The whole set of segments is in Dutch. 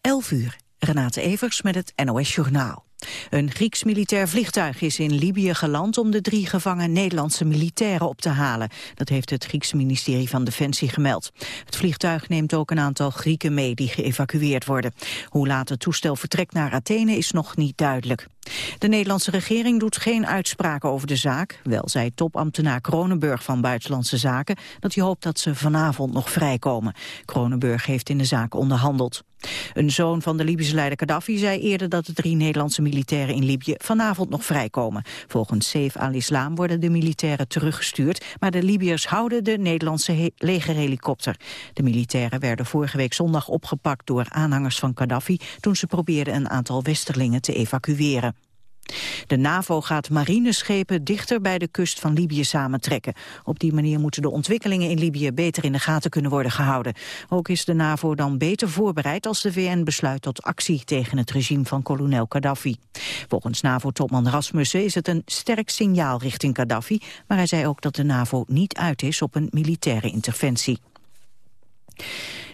11 uur. Renate Evers met het NOS Journaal. Een Grieks militair vliegtuig is in Libië geland om de drie gevangen Nederlandse militairen op te halen. Dat heeft het Griekse ministerie van Defensie gemeld. Het vliegtuig neemt ook een aantal Grieken mee die geëvacueerd worden. Hoe laat het toestel vertrekt naar Athene is nog niet duidelijk. De Nederlandse regering doet geen uitspraken over de zaak. Wel zei topambtenaar Kronenburg van Buitenlandse Zaken dat hij hoopt dat ze vanavond nog vrijkomen. Kronenburg heeft in de zaak onderhandeld. Een zoon van de Libische leider Gaddafi zei eerder dat de drie Nederlandse militairen in Libië vanavond nog vrijkomen. Volgens Saif al-Islam worden de militairen teruggestuurd, maar de Libiërs houden de Nederlandse legerhelikopter. De militairen werden vorige week zondag opgepakt door aanhangers van Gaddafi toen ze probeerden een aantal westerlingen te evacueren. De NAVO gaat marineschepen dichter bij de kust van Libië samentrekken. Op die manier moeten de ontwikkelingen in Libië beter in de gaten kunnen worden gehouden. Ook is de NAVO dan beter voorbereid als de VN besluit tot actie tegen het regime van kolonel Gaddafi. Volgens NAVO-topman Rasmussen is het een sterk signaal richting Gaddafi, maar hij zei ook dat de NAVO niet uit is op een militaire interventie.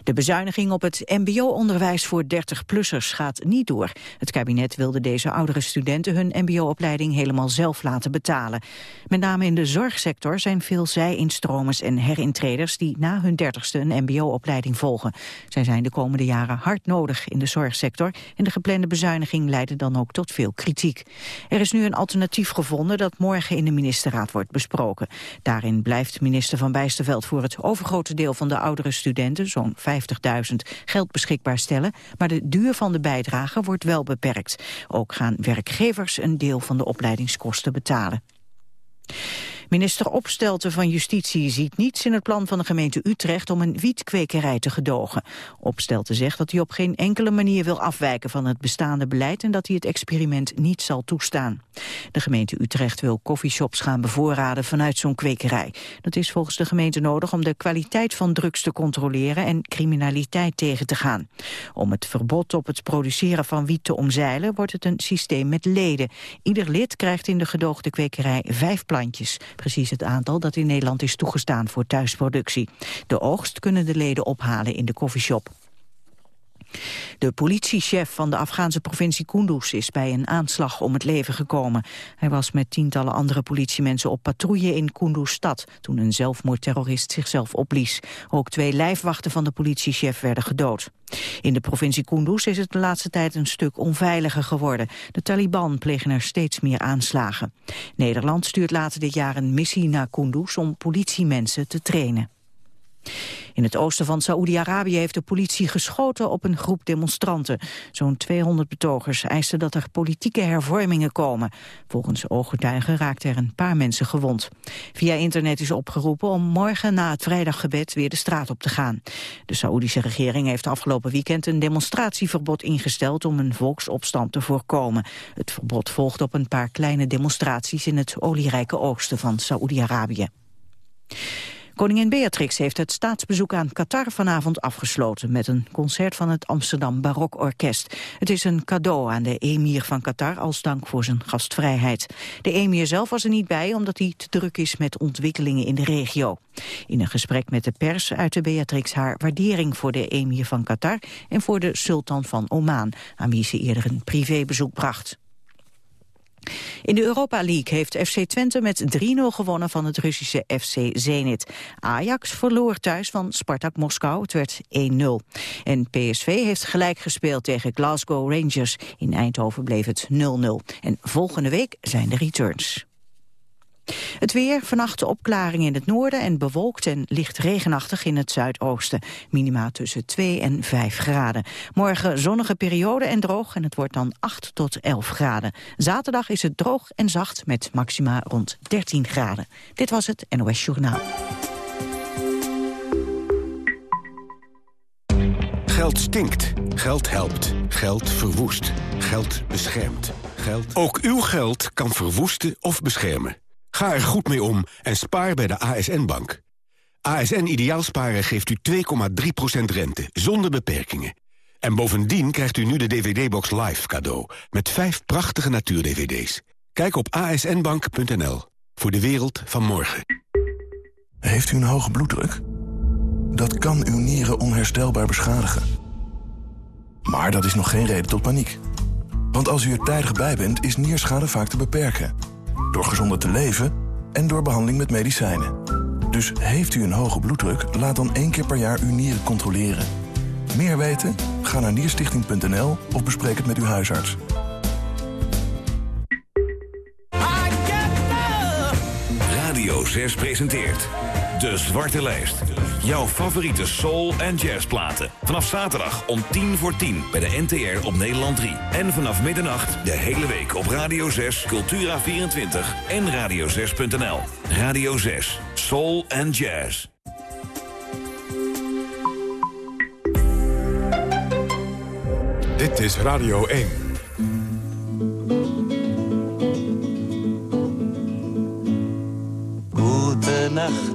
De bezuiniging op het mbo-onderwijs voor 30-plussers gaat niet door. Het kabinet wilde deze oudere studenten hun mbo-opleiding helemaal zelf laten betalen. Met name in de zorgsector zijn veel zij-instromers en herintreders die na hun dertigste een mbo-opleiding volgen. Zij zijn de komende jaren hard nodig in de zorgsector en de geplande bezuiniging leidde dan ook tot veel kritiek. Er is nu een alternatief gevonden dat morgen in de ministerraad wordt besproken. Daarin blijft minister Van Bijsterveld voor het overgrote deel van de oudere studenten, zo'n 50.000 geld beschikbaar stellen, maar de duur van de bijdrage wordt wel beperkt. Ook gaan werkgevers een deel van de opleidingskosten betalen. Minister Opstelten van Justitie ziet niets in het plan van de gemeente Utrecht om een wietkwekerij te gedogen. Opstelten zegt dat hij op geen enkele manier wil afwijken van het bestaande beleid en dat hij het experiment niet zal toestaan. De gemeente Utrecht wil coffeeshops gaan bevoorraden vanuit zo'n kwekerij. Dat is volgens de gemeente nodig om de kwaliteit van drugs te controleren en criminaliteit tegen te gaan. Om het verbod op het produceren van wiet te omzeilen wordt het een systeem met leden. Ieder lid krijgt in de gedoogde kwekerij vijf plantjes precies het aantal dat in Nederland is toegestaan voor thuisproductie. De oogst kunnen de leden ophalen in de koffieshop. De politiechef van de Afghaanse provincie Kunduz is bij een aanslag om het leven gekomen. Hij was met tientallen andere politiemensen op patrouille in Kunduz-stad... toen een zelfmoordterrorist zichzelf opblies. Ook twee lijfwachten van de politiechef werden gedood. In de provincie Kunduz is het de laatste tijd een stuk onveiliger geworden. De Taliban plegen er steeds meer aanslagen. Nederland stuurt later dit jaar een missie naar Kunduz om politiemensen te trainen. In het oosten van Saoedi-Arabië heeft de politie geschoten op een groep demonstranten. Zo'n 200 betogers eisten dat er politieke hervormingen komen. Volgens ooggetuigen raakten er een paar mensen gewond. Via internet is opgeroepen om morgen na het vrijdaggebed weer de straat op te gaan. De Saoedische regering heeft afgelopen weekend een demonstratieverbod ingesteld om een volksopstand te voorkomen. Het verbod volgt op een paar kleine demonstraties in het olierijke oosten van Saoedi-Arabië. Koningin Beatrix heeft het staatsbezoek aan Qatar vanavond afgesloten met een concert van het Amsterdam Barok Orkest. Het is een cadeau aan de emir van Qatar als dank voor zijn gastvrijheid. De emir zelf was er niet bij omdat hij te druk is met ontwikkelingen in de regio. In een gesprek met de pers uitte Beatrix haar waardering voor de emir van Qatar en voor de sultan van Oman, aan wie ze eerder een privébezoek bracht. In de Europa League heeft FC Twente met 3-0 gewonnen van het Russische FC Zenit. Ajax verloor thuis van Spartak Moskou, het werd 1-0. En PSV heeft gelijk gespeeld tegen Glasgow Rangers. In Eindhoven bleef het 0-0. En volgende week zijn de returns. Het weer, vannacht opklaring in het noorden en bewolkt en licht regenachtig in het zuidoosten. Minima tussen 2 en 5 graden. Morgen zonnige periode en droog en het wordt dan 8 tot 11 graden. Zaterdag is het droog en zacht met maxima rond 13 graden. Dit was het NOS Journaal. Geld stinkt. Geld helpt. Geld verwoest. Geld beschermt. Geld... Ook uw geld kan verwoesten of beschermen. Ga er goed mee om en spaar bij de ASN-bank. ASN Ideaalsparen geeft u 2,3% rente, zonder beperkingen. En bovendien krijgt u nu de DVD-box Live cadeau... met vijf prachtige natuur-DVD's. Kijk op asnbank.nl voor de wereld van morgen. Heeft u een hoge bloeddruk? Dat kan uw nieren onherstelbaar beschadigen. Maar dat is nog geen reden tot paniek. Want als u er tijdig bij bent, is nierschade vaak te beperken. Door gezonder te leven en door behandeling met medicijnen. Dus heeft u een hoge bloeddruk, laat dan één keer per jaar uw nieren controleren. Meer weten? Ga naar nierstichting.nl of bespreek het met uw huisarts. Radio 6 presenteert De Zwarte Lijst. Jouw favoriete soul- en jazzplaten. Vanaf zaterdag om 10 voor 10 bij de NTR op Nederland 3. En vanaf middernacht de hele week op Radio 6, Cultura24 en radio6.nl. Radio 6, soul en jazz. Dit is Radio 1. Gute Nacht,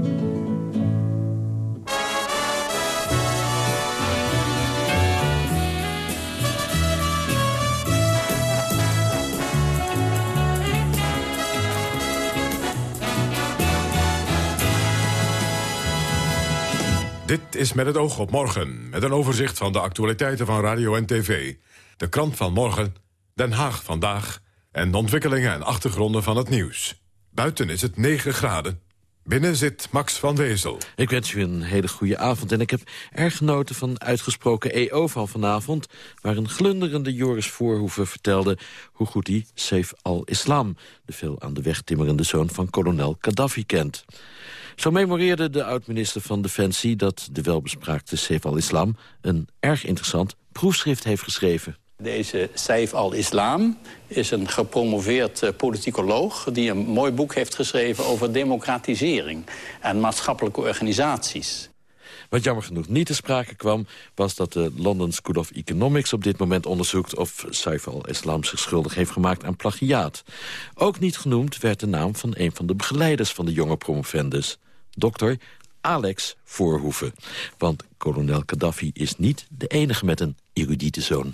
Dit is met het oog op morgen, met een overzicht van de actualiteiten van radio en tv. De krant van morgen, Den Haag vandaag... en de ontwikkelingen en achtergronden van het nieuws. Buiten is het 9 graden. Binnen zit Max van Wezel. Ik wens u een hele goede avond en ik heb erg genoten van uitgesproken EO van vanavond... waar een glunderende Joris Voorhoeven vertelde hoe goed hij Saif al-Islam... de veel aan de weg timmerende zoon van kolonel Gaddafi kent. Zo memoreerde de oud-minister van Defensie dat de welbespraakte Saif al-Islam... een erg interessant proefschrift heeft geschreven. Deze Saif al-Islam is een gepromoveerd uh, politicoloog... die een mooi boek heeft geschreven over democratisering en maatschappelijke organisaties. Wat jammer genoeg niet te sprake kwam... was dat de London School of Economics op dit moment onderzoekt... of Saif al-Islam zich schuldig heeft gemaakt aan plagiaat. Ook niet genoemd werd de naam van een van de begeleiders van de jonge promovendus. Dokter Alex Voorhoeven. Want kolonel Gaddafi is niet de enige met een erudite zoon.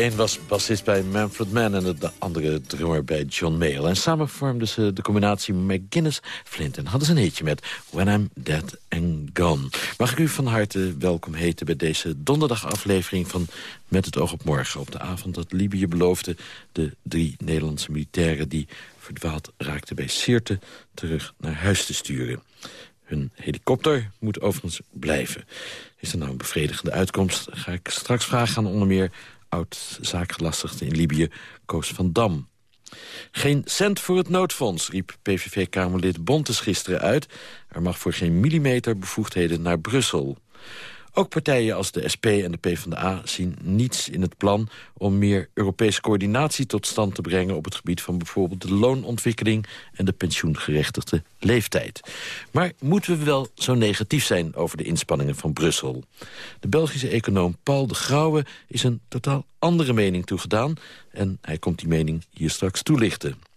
Een was bassist bij Manfred Mann en de andere drummer bij John Mayall. En samen vormden ze de combinatie McGuinness Flint. En hadden ze een hitje met When I'm Dead and Gone. Mag ik u van harte welkom heten bij deze donderdagaflevering van Met het oog op morgen. Op de avond dat Libië beloofde de drie Nederlandse militairen... die verdwaald raakten bij Sirte terug naar huis te sturen. Hun helikopter moet overigens blijven. Is er nou een bevredigende uitkomst? Ga ik straks vragen aan onder meer oud-zaakgelastigde in Libië, Koos van Dam. Geen cent voor het noodfonds, riep PVV-Kamerlid Bontes gisteren uit. Er mag voor geen millimeter bevoegdheden naar Brussel. Ook partijen als de SP en de PvdA zien niets in het plan... om meer Europese coördinatie tot stand te brengen... op het gebied van bijvoorbeeld de loonontwikkeling... en de pensioengerechtigde leeftijd. Maar moeten we wel zo negatief zijn over de inspanningen van Brussel? De Belgische econoom Paul de Grauwe is een totaal andere mening toegedaan... en hij komt die mening hier straks toelichten.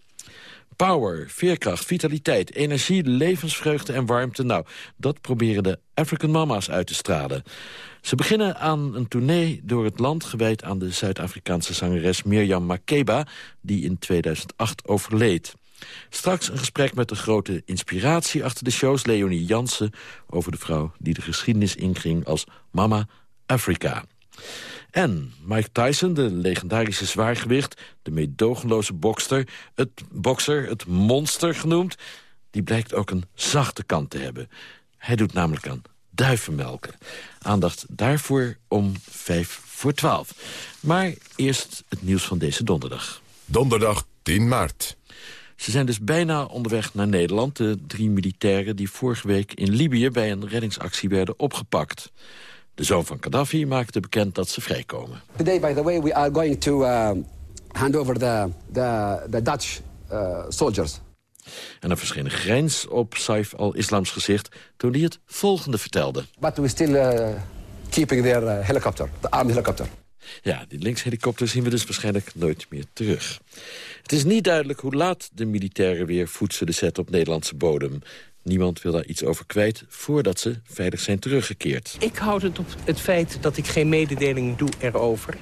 Power, veerkracht, vitaliteit, energie, levensvreugde en warmte. Nou, dat proberen de African Mama's uit te stralen. Ze beginnen aan een tournee door het land... gewijd aan de Zuid-Afrikaanse zangeres Mirjam Makeba... die in 2008 overleed. Straks een gesprek met de grote inspiratie achter de shows... Leonie Jansen over de vrouw die de geschiedenis inging als Mama Afrika. En Mike Tyson, de legendarische zwaargewicht... de meedogenloze bokster, het bokser, het monster genoemd... die blijkt ook een zachte kant te hebben. Hij doet namelijk aan duivenmelken. Aandacht daarvoor om vijf voor twaalf. Maar eerst het nieuws van deze donderdag. Donderdag 10 maart. Ze zijn dus bijna onderweg naar Nederland. De drie militairen die vorige week in Libië bij een reddingsactie werden opgepakt. De zoon van Gaddafi maakte bekend dat ze vrijkomen. Today, by the way, we are going to uh, hand over the, the, the Dutch uh, soldiers. En er verscheen een grens op Saif al-Islams gezicht toen hij het volgende vertelde. But we still uh, keeping their uh, helicopter, the armed helicopter. Ja, die linkshelikopter zien we dus waarschijnlijk nooit meer terug. Het is niet duidelijk hoe laat de militairen weer voet zullen zetten op Nederlandse bodem. Niemand wil daar iets over kwijt voordat ze veilig zijn teruggekeerd. Ik houd het op het feit dat ik geen mededeling doe erover.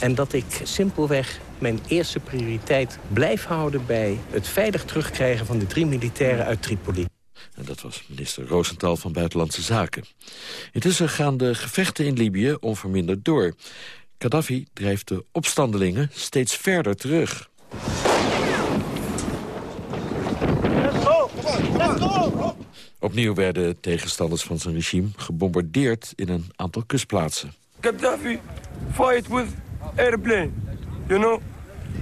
En dat ik simpelweg mijn eerste prioriteit blijf houden... bij het veilig terugkrijgen van de drie militairen uit Tripoli. En dat was minister Rosenthal van Buitenlandse Zaken. Intussen gaan de gevechten in Libië onverminderd door. Gaddafi drijft de opstandelingen steeds verder terug. Opnieuw werden tegenstanders van zijn regime gebombardeerd in een aantal kustplaatsen. Gaddafi fight with airplane, you know,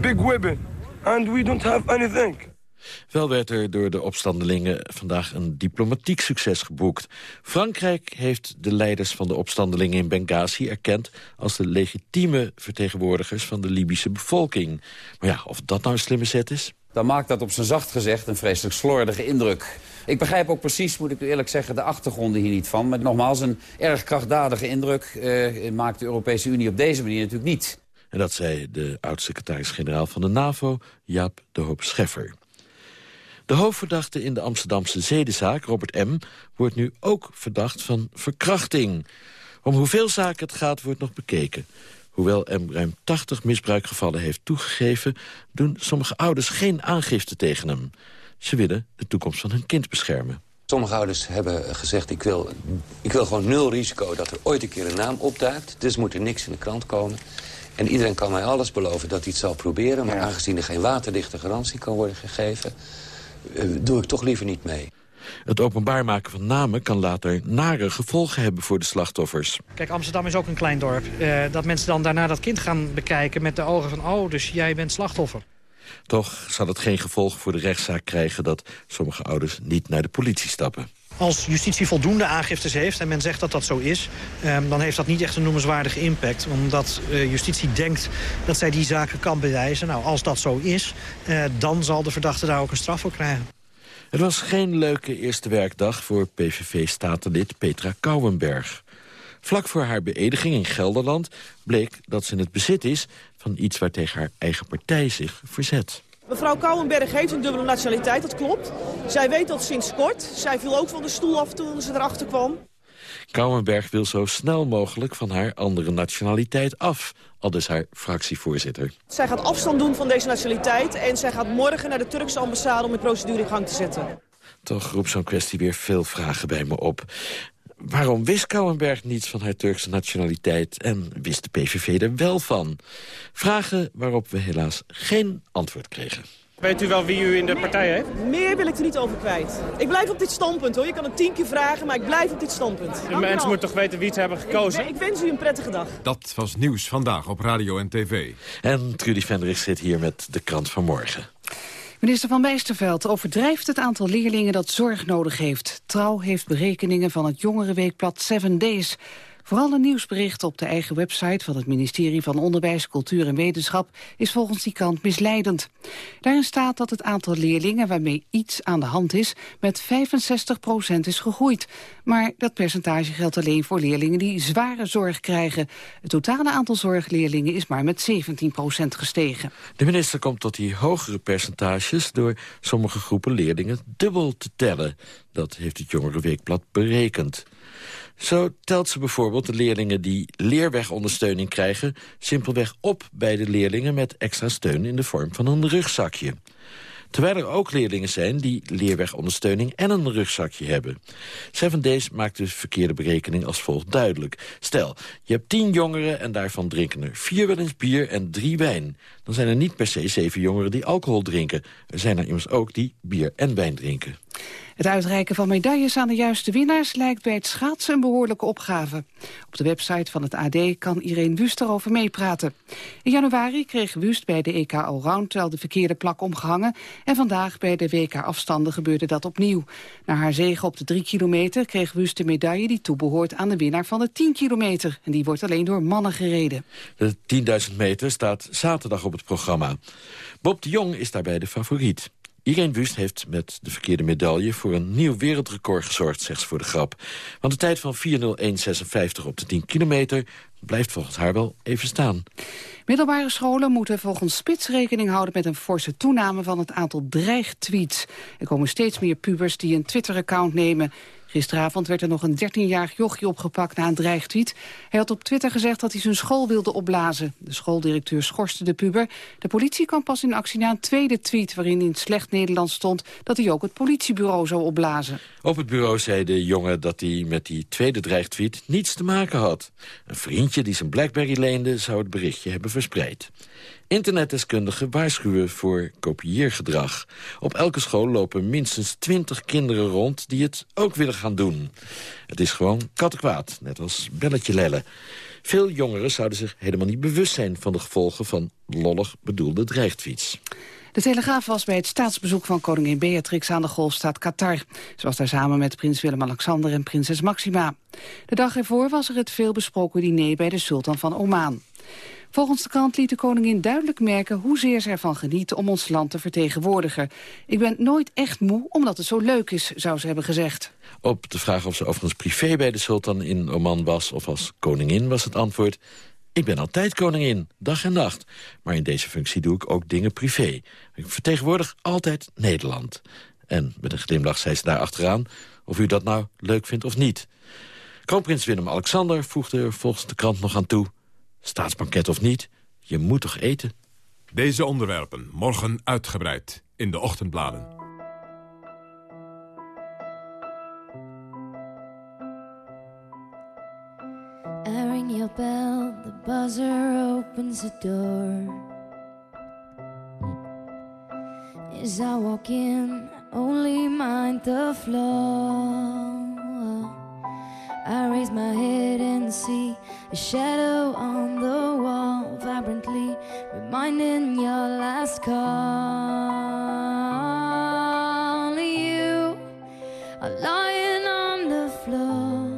big weapon, and we don't have anything. Wel werd er door de opstandelingen vandaag een diplomatiek succes geboekt. Frankrijk heeft de leiders van de opstandelingen in Benghazi erkend... als de legitieme vertegenwoordigers van de Libische bevolking. Maar ja, of dat nou een slimme zet is? Dan maakt dat op zijn zacht gezegd een vreselijk slordige indruk. Ik begrijp ook precies, moet ik eerlijk zeggen, de achtergronden hier niet van. Maar nogmaals, een erg krachtdadige indruk eh, maakt de Europese Unie op deze manier natuurlijk niet. En dat zei de oud-secretaris-generaal van de NAVO, Jaap de Hoop Scheffer. De hoofdverdachte in de Amsterdamse zedenzaak, Robert M., wordt nu ook verdacht van verkrachting. Om hoeveel zaken het gaat, wordt nog bekeken. Hoewel M ruim 80 misbruikgevallen heeft toegegeven... doen sommige ouders geen aangifte tegen hem. Ze willen de toekomst van hun kind beschermen. Sommige ouders hebben gezegd, ik wil, ik wil gewoon nul risico dat er ooit een keer een naam opduikt. Dus moet er niks in de krant komen. En iedereen kan mij alles beloven dat hij het zal proberen. Maar aangezien er geen waterdichte garantie kan worden gegeven... Eh, doe ik toch liever niet mee. Het openbaar maken van namen kan later nare gevolgen hebben voor de slachtoffers. Kijk, Amsterdam is ook een klein dorp. Uh, dat mensen dan daarna dat kind gaan bekijken met de ogen van... oh, dus jij bent slachtoffer. Toch zal het geen gevolg voor de rechtszaak krijgen... dat sommige ouders niet naar de politie stappen. Als justitie voldoende aangiftes heeft en men zegt dat dat zo is... Um, dan heeft dat niet echt een noemenswaardige impact. Omdat uh, justitie denkt dat zij die zaken kan bewijzen. Nou, als dat zo is, uh, dan zal de verdachte daar ook een straf voor krijgen. Het was geen leuke eerste werkdag voor PVV-statenlid Petra Kouwenberg. Vlak voor haar beëdiging in Gelderland bleek dat ze in het bezit is... van iets waar tegen haar eigen partij zich verzet. Mevrouw Kouwenberg heeft een dubbele nationaliteit, dat klopt. Zij weet dat sinds kort. Zij viel ook van de stoel af toen ze erachter kwam. Kouwenberg wil zo snel mogelijk van haar andere nationaliteit af. Al dus haar fractievoorzitter. Zij gaat afstand doen van deze nationaliteit en zij gaat morgen naar de Turkse ambassade om de procedure in gang te zetten. Toch roept zo'n kwestie weer veel vragen bij me op. Waarom wist Kouwenberg niets van haar Turkse nationaliteit... en wist de PVV er wel van? Vragen waarop we helaas geen antwoord kregen. Weet u wel wie u in de partij heeft? Meer wil ik er niet over kwijt. Ik blijf op dit standpunt hoor. Je kan het tien keer vragen, maar ik blijf op dit standpunt. De mensen moeten toch weten wie ze hebben gekozen? Ik, ik, wens u een prettige dag. Dat was Nieuws Vandaag op Radio en TV. En Trudy Vendrich zit hier met de krant van morgen. Minister van Bijsterveld overdrijft het aantal leerlingen dat zorg nodig heeft. Trouw heeft berekeningen van het jongerenweekblad 7 Days. Vooral een nieuwsbericht op de eigen website van het ministerie van Onderwijs, Cultuur en Wetenschap is volgens die krant misleidend. Daarin staat dat het aantal leerlingen waarmee iets aan de hand is met 65% is gegroeid. Maar dat percentage geldt alleen voor leerlingen die zware zorg krijgen. Het totale aantal zorgleerlingen is maar met 17% gestegen. De minister komt tot die hogere percentages door sommige groepen leerlingen dubbel te tellen. Dat heeft het Jongerenweekblad berekend. Zo telt ze bijvoorbeeld de leerlingen die leerwegondersteuning krijgen... simpelweg op bij de leerlingen met extra steun in de vorm van een rugzakje. Terwijl er ook leerlingen zijn die leerwegondersteuning en een rugzakje hebben. Seven Days maakt de verkeerde berekening als volgt duidelijk. Stel, je hebt tien jongeren en daarvan drinken er vier wel eens bier en drie wijn. Dan zijn er niet per se zeven jongeren die alcohol drinken. Er zijn er immers ook die bier en wijn drinken. Het uitreiken van medailles aan de juiste winnaars lijkt bij het schaatsen een behoorlijke opgave. Op de website van het AD kan Irene Wust erover meepraten. In januari kreeg Wust bij de EK Allround wel de verkeerde plak omgehangen... en vandaag bij de WK Afstanden gebeurde dat opnieuw. Na haar zege op de 3 kilometer kreeg Wust de medaille die toebehoort aan de winnaar van de 10 kilometer. En die wordt alleen door mannen gereden. De 10.000 meter staat zaterdag op programma. Bob de Jong is daarbij de favoriet. Irene Wust heeft met de verkeerde medaille voor een nieuw wereldrecord gezorgd, zegt ze voor de grap. Want de tijd van 4.01.56 op de 10 kilometer blijft volgens haar wel even staan. Middelbare scholen moeten volgens Spits rekening houden met een forse toename van het aantal dreigtweets. Er komen steeds meer pubers die een Twitter-account nemen Gisteravond werd er nog een 13-jarig jochie opgepakt na een dreigtweet. Hij had op Twitter gezegd dat hij zijn school wilde opblazen. De schooldirecteur schorste de puber. De politie kwam pas in actie na een tweede tweet... waarin in slecht Nederlands stond dat hij ook het politiebureau zou opblazen. Op het bureau zei de jongen dat hij met die tweede dreigtweet niets te maken had. Een vriendje die zijn Blackberry leende zou het berichtje hebben verspreid. Internetdeskundigen waarschuwen voor kopieergedrag. Op elke school lopen minstens 20 kinderen rond die het ook willen gaan doen. Het is gewoon kattenkwaad, net als belletje lellen. Veel jongeren zouden zich helemaal niet bewust zijn van de gevolgen van lollig bedoelde dreigtweets. De Telegraaf was bij het staatsbezoek van koningin Beatrix aan de golfstaat Qatar. Ze was daar samen met prins Willem-Alexander en prinses Maxima. De dag ervoor was er het veelbesproken diner bij de sultan van Oman. Volgens de krant liet de koningin duidelijk merken hoezeer ze ervan geniet om ons land te vertegenwoordigen. Ik ben nooit echt moe omdat het zo leuk is, zou ze hebben gezegd. Op de vraag of ze overigens privé bij de sultan in Oman was of als koningin was het antwoord... Ik ben altijd koningin, dag en nacht. Maar in deze functie doe ik ook dingen privé. Ik vertegenwoordig altijd Nederland. En met een glimlach zei ze daar achteraan... of u dat nou leuk vindt of niet. Kroonprins Willem-Alexander voegde er volgens de krant nog aan toe... Staatsbanket of niet, je moet toch eten? Deze onderwerpen morgen uitgebreid in de ochtendbladen. I ring your bell, the buzzer opens the door. As I walk in, only mind the floor. I raise my head and see a shadow on reminding your last call. You are lying on the floor,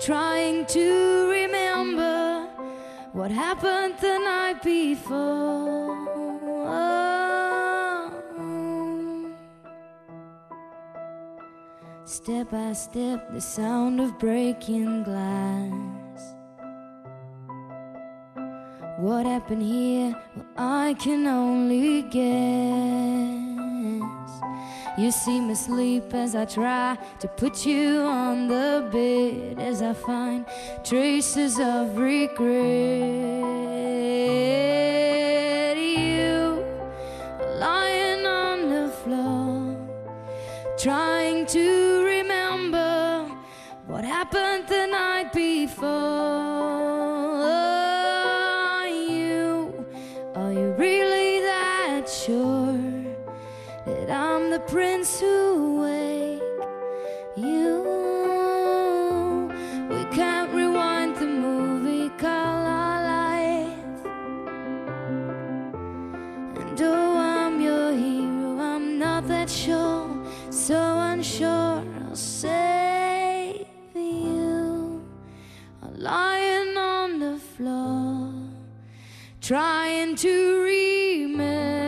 trying to remember what happened the night before. Step by step, the sound of breaking glass. What happened here? Well, I can only guess. You seem asleep as I try to put you on the bed as I find traces of regret. You lying on the floor, trying to remember what happened the night before. Prince who wake you? We can't rewind the movie called our life. And oh, I'm your hero. I'm not that sure, so unsure. I'll save you. I'm lying on the floor, trying to remember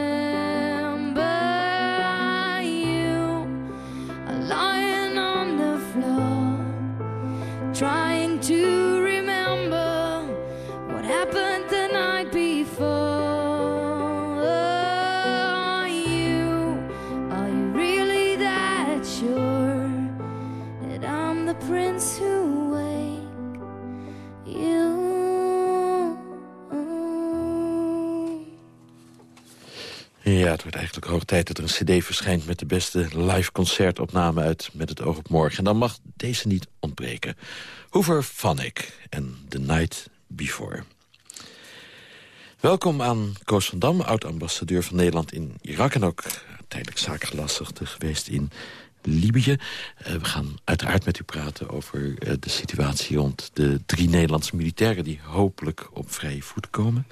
wordt eigenlijk hoog tijd dat er een cd verschijnt... met de beste live concertopname uit Met het oog op morgen. En dan mag deze niet ontbreken. Hoover Vanek en The Night Before. Welkom aan Koos van Dam, oud-ambassadeur van Nederland in Irak... en ook tijdelijk zaakgelastigde geweest in Libië. Eh, we gaan uiteraard met u praten over eh, de situatie rond de drie Nederlandse militairen... die hopelijk op vrije voet komen.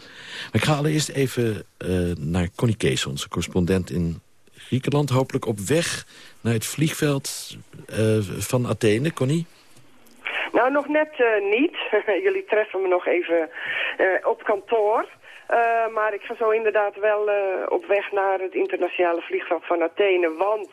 Maar ik ga allereerst even eh, naar Connie Kees, onze correspondent in Griekenland. Hopelijk op weg naar het vliegveld van Athene. Connie? Nou, nog net niet. Jullie treffen me nog even op kantoor. Maar ik ga zo inderdaad wel op weg naar het internationale vliegveld van Athene. Want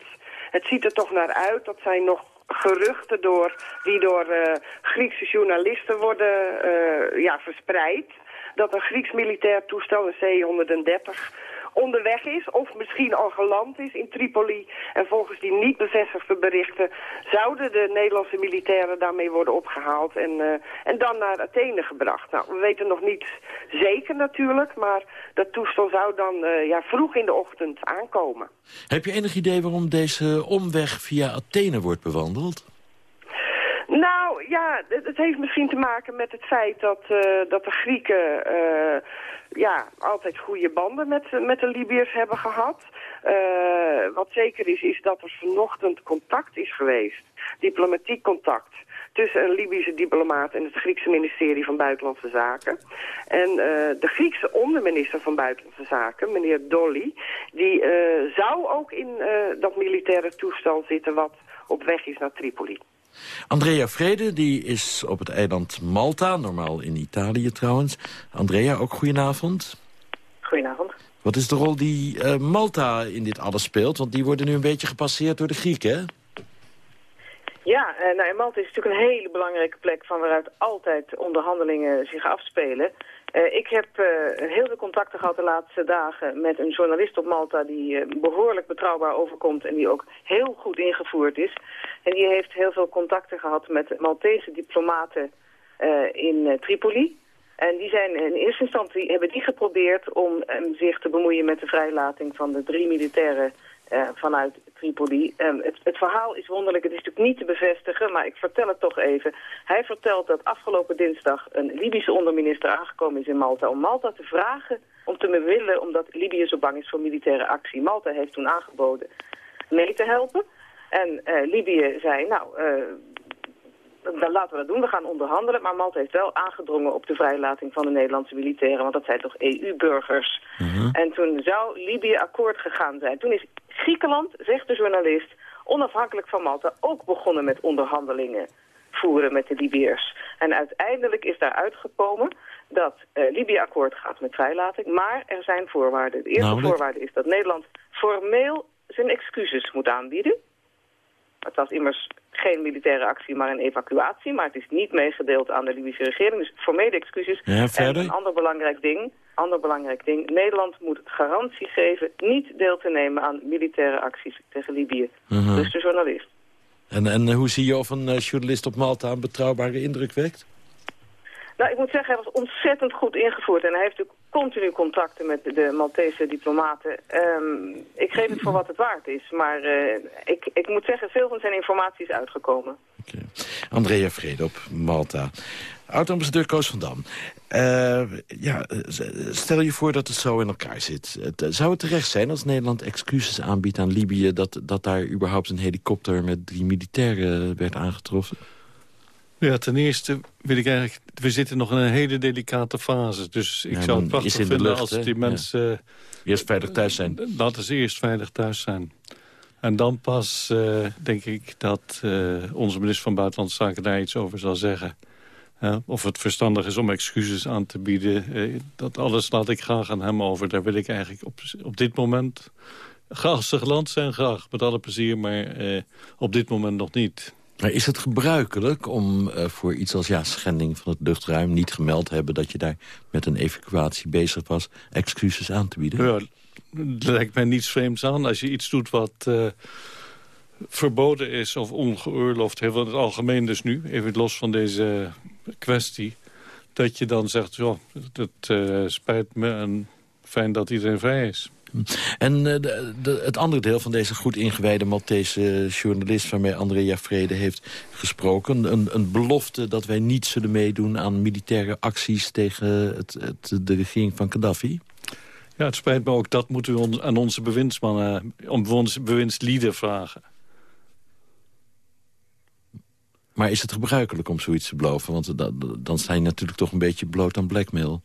het ziet er toch naar uit. Dat zijn nog geruchten door, die door eh, Griekse journalisten worden eh, ja, verspreid. Dat een Grieks militair toestel, een C-130, onderweg is of misschien al geland is in Tripoli. En volgens die niet bevestigde berichten zouden de Nederlandse militairen daarmee worden opgehaald en, eh, en dan naar Athene gebracht. Nou, we weten nog niet zeker natuurlijk, maar dat toestel zou dan eh, ja, vroeg in de ochtend aankomen. Heb je enig idee waarom deze omweg via Athene wordt bewandeld? Ja, het, heeft misschien te maken met het feit dat, eh, dat de Grieken eh, ja, altijd goede banden met, met de Libiërs hebben gehad. Eh, wat zeker is, is dat er vanochtend contact is geweest, diplomatiek contact, tussen een Libische diplomaat en het Griekse ministerie van Buitenlandse Zaken. En de Griekse onderminister van Buitenlandse Zaken, meneer Dolly, die zou ook in dat militaire toestel zitten wat op weg is naar Tripoli. Andrea Vrede, die is op het eiland Malta, normaal in Italië trouwens. Andrea, ook goedenavond. Goedenavond. Wat is de rol die eh, Malta in dit alles speelt? Want die worden nu een beetje gepasseerd door de Grieken, hè? Ja, eh, nou, Malta is natuurlijk een hele belangrijke plek van waaruit altijd onderhandelingen zich afspelen. Eh, ik heb eh, heel veel contacten gehad de laatste dagen met een journalist op Malta die eh, behoorlijk betrouwbaar overkomt en die ook heel goed ingevoerd is. En die heeft heel veel contacten gehad met Maltese diplomaten in Tripoli. En die zijn in eerste instantie hebben die geprobeerd om zich te bemoeien met de vrijlating van de drie militairen vanuit Tripoli. Ehm, het, het verhaal is wonderlijk, het is natuurlijk niet te bevestigen, maar ik vertel het toch even. Hij vertelt dat afgelopen dinsdag een Libische onderminister aangekomen is in Malta om Malta te vragen om te bemiddelen omdat Libië zo bang is voor militaire actie. Malta heeft toen aangeboden mee te helpen. En eh, Libië zei, nou, eh, dan laten we dat doen. We gaan onderhandelen. Maar Malta heeft wel aangedrongen op de vrijlating van de Nederlandse militairen. Want dat zijn toch EU-burgers. En toen zou Libië akkoord gegaan zijn. Toen is Griekenland, zegt de journalist, onafhankelijk van Malta... ook begonnen met onderhandelingen voeren met de Libiërs. En uiteindelijk is daar uitgekomen dat eh, Libië akkoord gaat met vrijlating. Maar er zijn voorwaarden. De eerste voorwaarde is dat Nederland formeel zijn excuses moet aanbieden. Het was immers geen militaire actie, maar een evacuatie. Maar het is niet meegedeeld aan de Libische regering. Dus formele excuses. Ja, verder? En een ander belangrijk ding. Ander belangrijk ding. Nederland moet garantie geven niet deel te nemen aan militaire acties tegen Libië. Mhm. Dus de journalist. En, en hoe zie je of een eh, journalist op Malta een betrouwbare indruk wekt? Nou, ik moet zeggen, hij was ontzettend goed ingevoerd. En hij heeft natuurlijk continu contacten met de Maltese diplomaten. Ehm, ik geef het voor wat het waard is. Maar eh, ik, ik moet zeggen, veel van zijn informatie is uitgekomen. Andrea Vrede op Malta. Oud-ambassadeur Koos van Dam. Eh, ja, stel je voor dat het zo in elkaar zit. Het, zou het terecht zijn als Nederland excuses aanbiedt aan Libië... dat, dat daar überhaupt een helikopter met drie militairen werd aangetroffen? Ja, ten eerste wil ik eigenlijk... We zitten nog in een hele delicate fase. Dus ik Ja, zou het prachtig vinden lucht, als die mensen... Eerst veilig thuis zijn. Laten ze eerst veilig thuis zijn. En dan pas eh, denk ik dat eh, onze minister van Buitenlandse Zaken daar iets over zal zeggen. Of het verstandig is om excuses aan te bieden. eh, dat alles laat ik graag aan hem over. Daar wil ik eigenlijk op, op dit moment... Als ze geland zijn, graag, met alle plezier. Maar eh, op dit moment nog niet. Maar is het gebruikelijk om eh, voor iets als ja, schending van het luchtruim... niet gemeld te hebben dat je daar met een evacuatie bezig was... excuses aan te bieden? Ja, het lijkt mij niets vreemds aan. Als je iets doet wat eh, verboden is of ongeoorloofd... heel in het algemeen dus nu, even los van deze kwestie... dat je dan zegt, joh, het eh, spijt me en fijn dat iedereen vrij is. En eh, de, de- het andere deel van deze goed ingewijde Maltese journalist... waarmee Andrea Vrede heeft gesproken... Een, een belofte dat wij niet zullen meedoen aan militaire acties... tegen het, het, de regering van Gaddafi? Ja, het spijt me ook, dat moeten we aan onze bewindsmannen... om onze bewindslieden vragen. Maar is het gebruikelijk om zoiets te beloven? Want da- dan sta je natuurlijk toch een beetje bloot aan blackmail.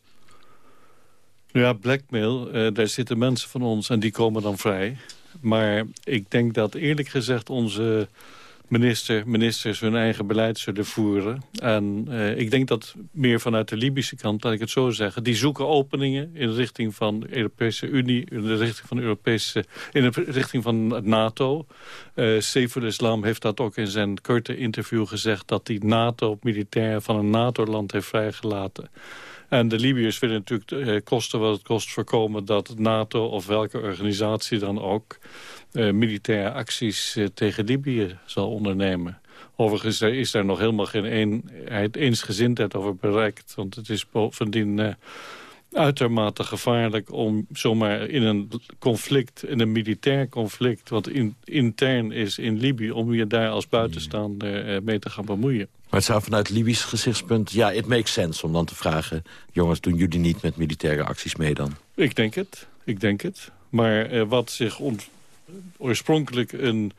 Ja, blackmail, eh, daar zitten mensen van ons en die komen dan vrij. Maar ik denk dat eerlijk gezegd onze minister, ministers hun eigen beleid zullen voeren. En eh, ik denk dat meer vanuit de Libische kant, laat ik het zo zeggen... die zoeken openingen in de richting van de Europese Unie... in de richting van de Europese, in de richting van NATO. Saif al-Islam heeft dat ook in zijn korte interview gezegd... dat die NATO militair van een NATO-land heeft vrijgelaten. En de Libiërs willen natuurlijk eh, kosten wat het kost voorkomen... dat NATO of welke organisatie dan ook... eh, militaire acties eh, tegen Libië zal ondernemen. Overigens er is daar nog helemaal geen eenheid, eensgezindheid over bereikt. Want het is bovendien uitermate gevaarlijk om zomaar in een conflict, in een militair conflict... wat in, intern is in Libië, om je daar als buitenstaander mee te gaan bemoeien. Maar het zou vanuit Libisch gezichtspunt... ja, it makes sense om dan te vragen... jongens, doen jullie niet met militaire acties mee dan? Ik denk het, ik denk het. Maar eh, wat zich oorspronkelijk een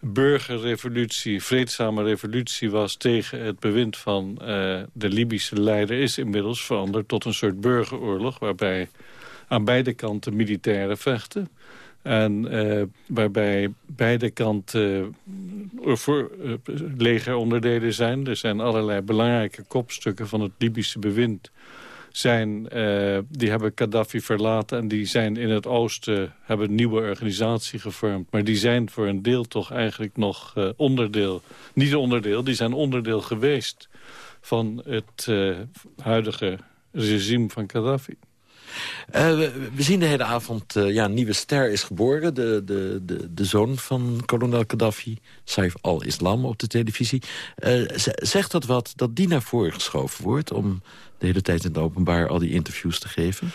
burgerrevolutie, vreedzame revolutie was tegen het bewind van eh, de Libische leider, is inmiddels veranderd tot een soort burgeroorlog waarbij aan beide kanten militairen vechten. En eh, waarbij beide kanten eh, voor eh, legeronderdelen zijn. Er zijn allerlei belangrijke kopstukken van het Libische bewind zijn, die hebben Gaddafi verlaten en die zijn in het oosten, hebben een nieuwe organisatie gevormd. Maar die zijn voor een deel toch eigenlijk nog onderdeel, niet onderdeel, die zijn onderdeel geweest van het huidige regime van Gaddafi. Eh, we, zien de hele avond, eh, ja, een nieuwe ster is geboren. De, de, de, de zoon van kolonel Gaddafi, Saif al-Islam, op de televisie. Eh, zegt dat wat, dat die naar voren geschoven wordt... om de hele tijd in het openbaar al die interviews te geven?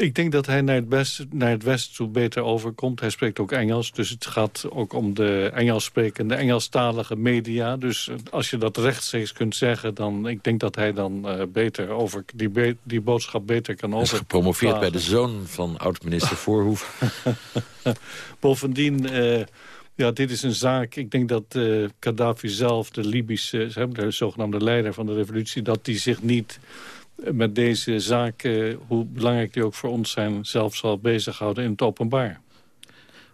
Ik denk dat hij naar het, best, naar het westen toe beter overkomt. Hij spreekt ook Engels, dus het gaat ook om de Engels sprekende, Engelstalige media. Dus als je dat rechtstreeks kunt zeggen, dan ik denk dat hij dan eh, beter over die, be- die boodschap beter kan Hij is over. gepromoveerd bij de zoon van oud-minister Voorhoef. Bovendien, eh, ja, dit is een zaak. Ik denk dat eh Gaddafi zelf, de Libische, de zogenaamde leider van de revolutie, dat die zich niet eh, met deze zaak, eh, hoe belangrijk die ook voor ons zijn, zelf zal bezighouden in het openbaar.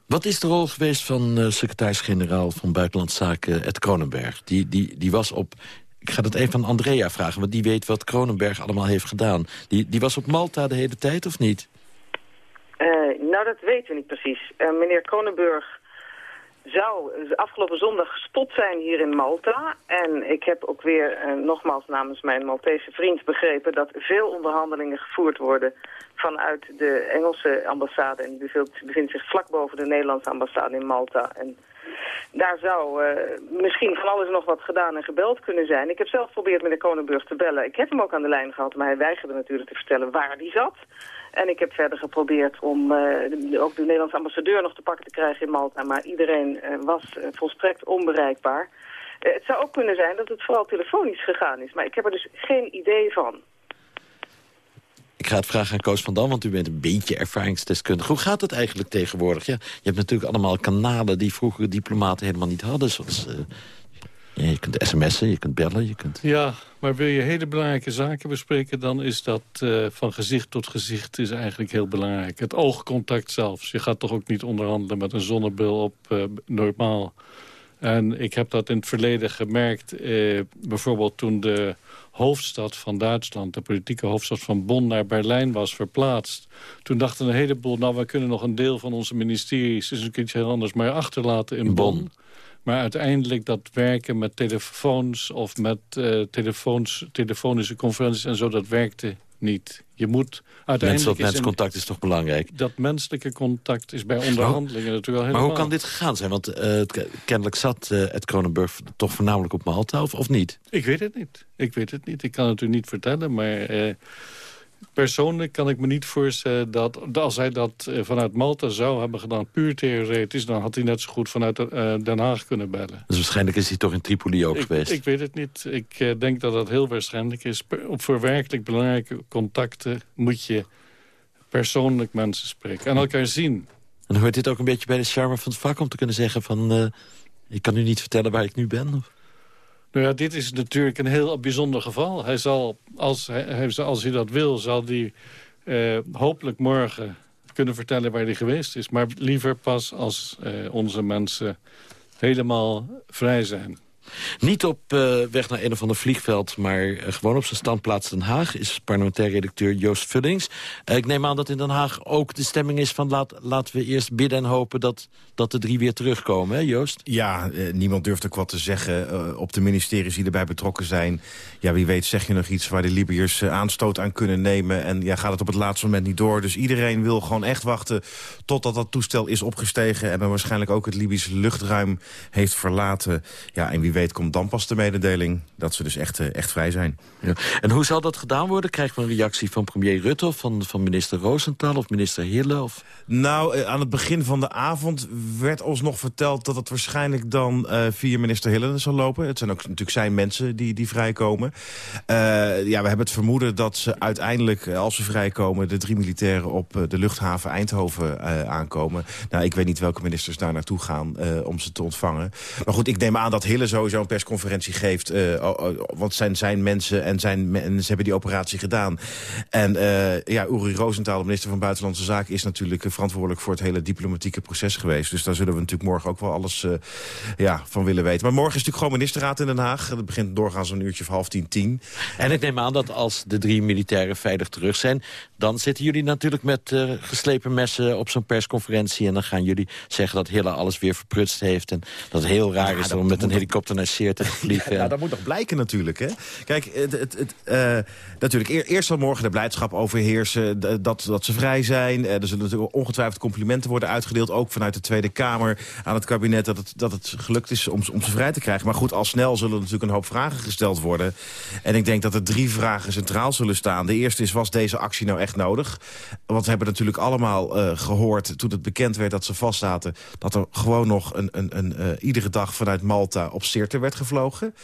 Wat is de rol geweest van eh, secretaris-generaal van Buitenlandse Zaken Ed Kronenberg? Die, die, die was op... Ik ga dat even aan Andrea vragen, want die weet wat Kronenberg allemaal heeft gedaan. Die, die was op Malta de hele tijd, of niet? Eh, nou, dat weten we niet precies. Eh, meneer Kronenburg zou afgelopen zondag gestopt zijn hier in Malta. En ik heb ook weer eh, nogmaals namens mijn Maltese vriend begrepen... dat veel onderhandelingen gevoerd worden vanuit de Engelse ambassade. En die bevindt, zich vlak boven de Nederlandse ambassade in Malta. En daar zou uh, misschien van alles nog wat gedaan en gebeld kunnen zijn. Ik heb zelf geprobeerd meneer Kronenburg te bellen. Ik heb hem ook aan de lijn gehad, maar hij weigerde natuurlijk te vertellen waar hij zat. En ik heb verder geprobeerd om uh, ook de Nederlandse ambassadeur nog te pakken te krijgen in Malta. Maar iedereen uh, was volstrekt onbereikbaar. het zou ook kunnen zijn dat het vooral telefonisch gegaan is. Maar ik heb er dus geen idee van. Ik ga het vragen aan Koos van Dam, want u bent een beetje ervaringsdeskundig. Hoe gaat het eigenlijk tegenwoordig? Ja, je hebt natuurlijk allemaal kanalen die vroeger diplomaten helemaal niet hadden. Zoals, ja, je kunt sms'en, je kunt bellen, je kunt... Ja, maar wil je hele belangrijke zaken bespreken... dan is dat uh, van gezicht tot gezicht is eigenlijk heel belangrijk. Het oogcontact zelfs. Je gaat toch ook niet onderhandelen met een zonnebril op uh, normaal. En ik heb dat in het verleden gemerkt. bijvoorbeeld toen de hoofdstad van Duitsland, de politieke hoofdstad van Bonn, naar Berlijn was verplaatst. Toen dachten een heleboel, nou we kunnen nog een deel van onze ministeries, is een keertje heel anders, maar achterlaten in Bonn. Maar uiteindelijk dat werken met telefoons of met uh, telefoons, telefonische conferenties en zo, dat werkte niet. Je moet uiteindelijk... Mens contact is toch belangrijk? Dat menselijke contact is bij onderhandelingen natuurlijk wel helemaal... Maar hoe kan dit gegaan zijn? Want uh, kennelijk zat uh, Ed Kronenburg toch voornamelijk op Malta, of, of niet? Ik weet het niet. Ik weet het niet. Ik kan het natuurlijk niet vertellen, maar... Uh, persoonlijk kan ik me niet voorstellen dat als hij dat eh, vanuit Malta zou hebben gedaan, puur theoretisch, dan had hij net zo goed vanuit uh, Den Haag kunnen bellen. Dus waarschijnlijk is hij toch in Tripoli ook ik, geweest? Ik weet het niet. Ik uh, denk dat dat heel waarschijnlijk is. Op voor werkelijk belangrijke contacten moet je persoonlijk mensen spreken en elkaar zien. En hoort dit ook een beetje bij de charme van het vak om te kunnen zeggen van... ik kan u niet vertellen waar ik nu ben? Of? Nou ja, dit is natuurlijk een heel bijzonder geval. Hij zal, als hij, als hij dat wil, zal hij uh, hopelijk morgen kunnen vertellen waar hij geweest is. Maar liever pas als uh, onze mensen helemaal vrij zijn. Niet op uh, weg naar een of ander vliegveld, maar uh, gewoon op zijn standplaats Den Haag... is parlementair redacteur Joost Vullings. Uh, ik neem aan dat in Den Haag ook de stemming is van... Laat, laten we eerst bidden en hopen dat, dat de drie weer terugkomen, hè Joost? Ja, niemand durft ook wat te zeggen op de ministeries die erbij betrokken zijn. Ja, wie weet zeg je nog iets waar de Libiërs aanstoot aan kunnen nemen... en ja, gaat het op het laatste moment niet door. Dus iedereen wil gewoon echt wachten totdat dat toestel is opgestegen... en waarschijnlijk ook het Libisch luchtruim heeft verlaten. Ja, en wie weet komt dan pas de mededeling dat ze dus echt, echt vrij zijn. Ja. En hoe zal dat gedaan worden? Krijgen we een reactie van premier Rutte of van, van minister Rosenthal of minister Hille? Of? Nou, aan het begin van de avond werd ons nog verteld dat het waarschijnlijk dan uh, via minister Hille zal lopen. Het zijn ook natuurlijk zijn mensen die, die vrijkomen. Uh, ja, we hebben het vermoeden dat ze uiteindelijk, als ze vrijkomen, de drie militairen op de luchthaven Eindhoven uh, aankomen. Nou, ik weet niet welke ministers daar naartoe gaan om ze te ontvangen. Maar goed, ik neem aan dat Hille sowieso een persconferentie geeft. Uh, want zijn, zijn mensen en, zijn, en ze hebben die operatie gedaan. En uh, ja, Uri Rosenthal, de minister van Buitenlandse Zaken... is natuurlijk verantwoordelijk voor het hele diplomatieke proces geweest. Dus daar zullen we natuurlijk morgen ook wel alles uh, ja, van willen weten. Maar morgen is natuurlijk gewoon ministerraad in Den Haag. Dat begint doorgaans een uurtje of half tien, tien. En ik neem aan dat als de drie militairen veilig terug zijn... dan zitten jullie natuurlijk met uh, geslepen messen op zo'n persconferentie... en dan gaan jullie zeggen dat Hille alles weer verprutst heeft... en dat het heel raar ja, is om met een helikopter te vliegen. Ja, dat moet nog blijken natuurlijk. Hè? Kijk, het, het, het, uh, natuurlijk, eerst zal morgen de blijdschap overheersen dat, dat ze vrij zijn. Uh, er zullen natuurlijk ongetwijfeld complimenten worden uitgedeeld... ook vanuit de Tweede Kamer aan het kabinet... dat het, dat het gelukt is om, om ze vrij te krijgen. Maar goed, al snel zullen er natuurlijk een hoop vragen gesteld worden. En ik denk dat er drie vragen centraal zullen staan. De eerste is, was deze actie nou echt nodig? Want we hebben natuurlijk allemaal uh, gehoord... toen het bekend werd dat ze vastzaten... dat er gewoon nog een, een, een, uh, iedere dag vanuit Malta op Sirte werd gevlogen.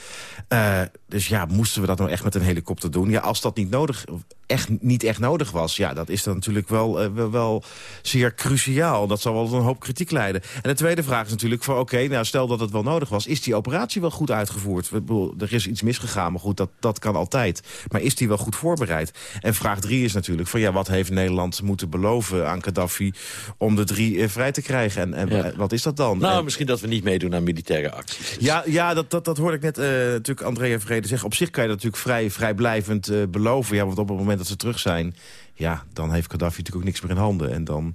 Uh, dus ja, moesten we dat nou echt met een helikopter doen? Ja, als dat niet nodig echt, niet echt nodig was... ja, dat is dan natuurlijk wel, uh, wel, zeer cruciaal. Dat zal wel een hoop kritiek leiden. En de tweede vraag is natuurlijk van... oké, okay, nou stel dat het wel nodig was... is die operatie wel goed uitgevoerd? Bedoel, er is iets misgegaan, maar goed, dat, dat kan altijd. Maar is die wel goed voorbereid? En vraag drie is natuurlijk van... ja, wat heeft Nederland moeten beloven aan Gaddafi... om de drie uh, vrij te krijgen? En, en ja. wat is dat dan? Nou, en, misschien dat we niet meedoen aan militaire acties. Dus. Ja, ja dat, dat, dat hoorde ik net uh, natuurlijk Andrea Vrede zeggen. Op zich kan je dat natuurlijk vrij, vrijblijvend uh, beloven. Ja, want op het moment dat ze terug zijn... ja, dan heeft Gaddafi natuurlijk ook niks meer in handen. En dan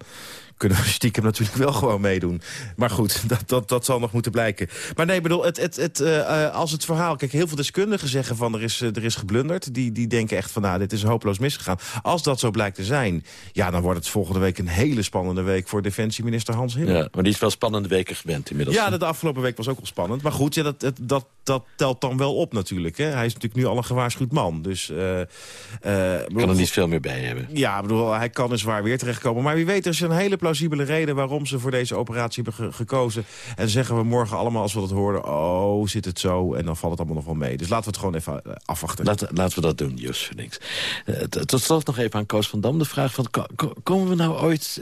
kunnen we stiekem natuurlijk wel gewoon meedoen. Maar goed, dat, dat, dat zal nog moeten blijken. Maar nee, bedoel, het, het, het, uh, als het verhaal... Kijk, heel veel deskundigen zeggen van er is, er is geblunderd. Die, die denken echt van, nou, dit is hopeloos misgegaan. Als dat zo blijkt te zijn, ja, dan wordt het volgende week... een hele spannende week voor defensieminister Hans Hille. Ja, maar die is wel spannende weken gewend inmiddels. Ja, de, afgelopen week was ook wel spannend. Maar goed, ja, dat, dat, dat, dat telt dan wel op natuurlijk. Hè. Hij is natuurlijk nu al een gewaarschuwd man. Dus, uh, kan er niet veel meer bij hebben. Ja, bedoel, hij kan er zwaar weer terechtkomen. Maar wie weet, er is een hele plausibele reden... waarom ze voor deze operatie hebben gekozen. En zeggen we morgen allemaal als we dat horen... oh, zit het zo? En dan valt het allemaal nog wel mee. Dus laten we het gewoon even eh, afwachten. Laten, laten we dat doen, Jos niks. Uh, tot slot nog even aan Koos van Dam de vraag van... komen we nou ooit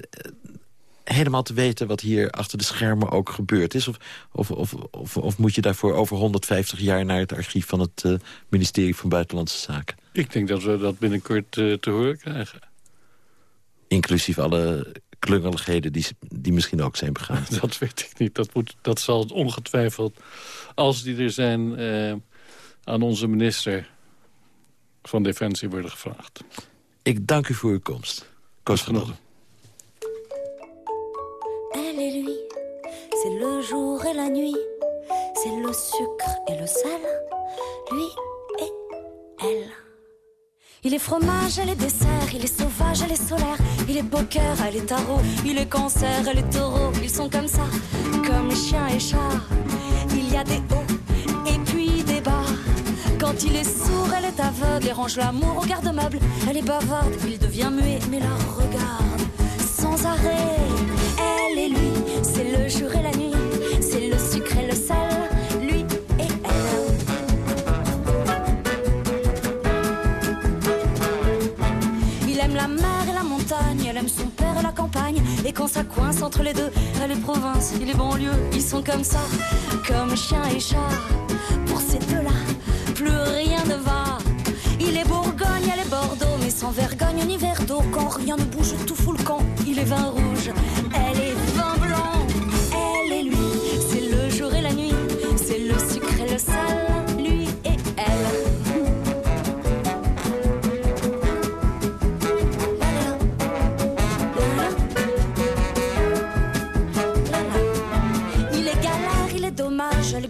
helemaal te weten wat hier achter de schermen ook gebeurd is? Of, of, of, of, of moet je daarvoor over 150 jaar naar het archief van het uh, ministerie van Buitenlandse Zaken? Ik denk dat we dat binnenkort uh, te horen krijgen. Inclusief alle klungeligheden die, die misschien ook zijn begaan. dat weet ik niet. Dat, moet, dat zal ongetwijfeld, als die er zijn, uh, aan onze minister van Defensie worden gevraagd. Ik dank u voor uw komst. Koos. Sucre et le sel, lui et elle. Il est fromage, elle est dessert, il est sauvage, elle est solaire, il est poker, elle est tarot, il est cancer, elle est taureau, ils sont comme ça, comme chien et chat. Il y a des hauts et puis des bas. Quand il est sourd, elle est aveugle et range l'amour au garde-meuble. Elle est bavarde, il devient muet, mais la regarde sans arrêt. Elle et lui, c'est le jour et la nuit, quand ça coince entre les deux, elle est province, il est banlieue, ils sont comme ça, comme chien et chat. Pour ces deux-là, plus rien ne va. Il est Bourgogne, elle est Bordeaux, mais sans vergogne ni verre d'eau. Quand rien ne bouge, tout fout le camp. Il est vin rouge,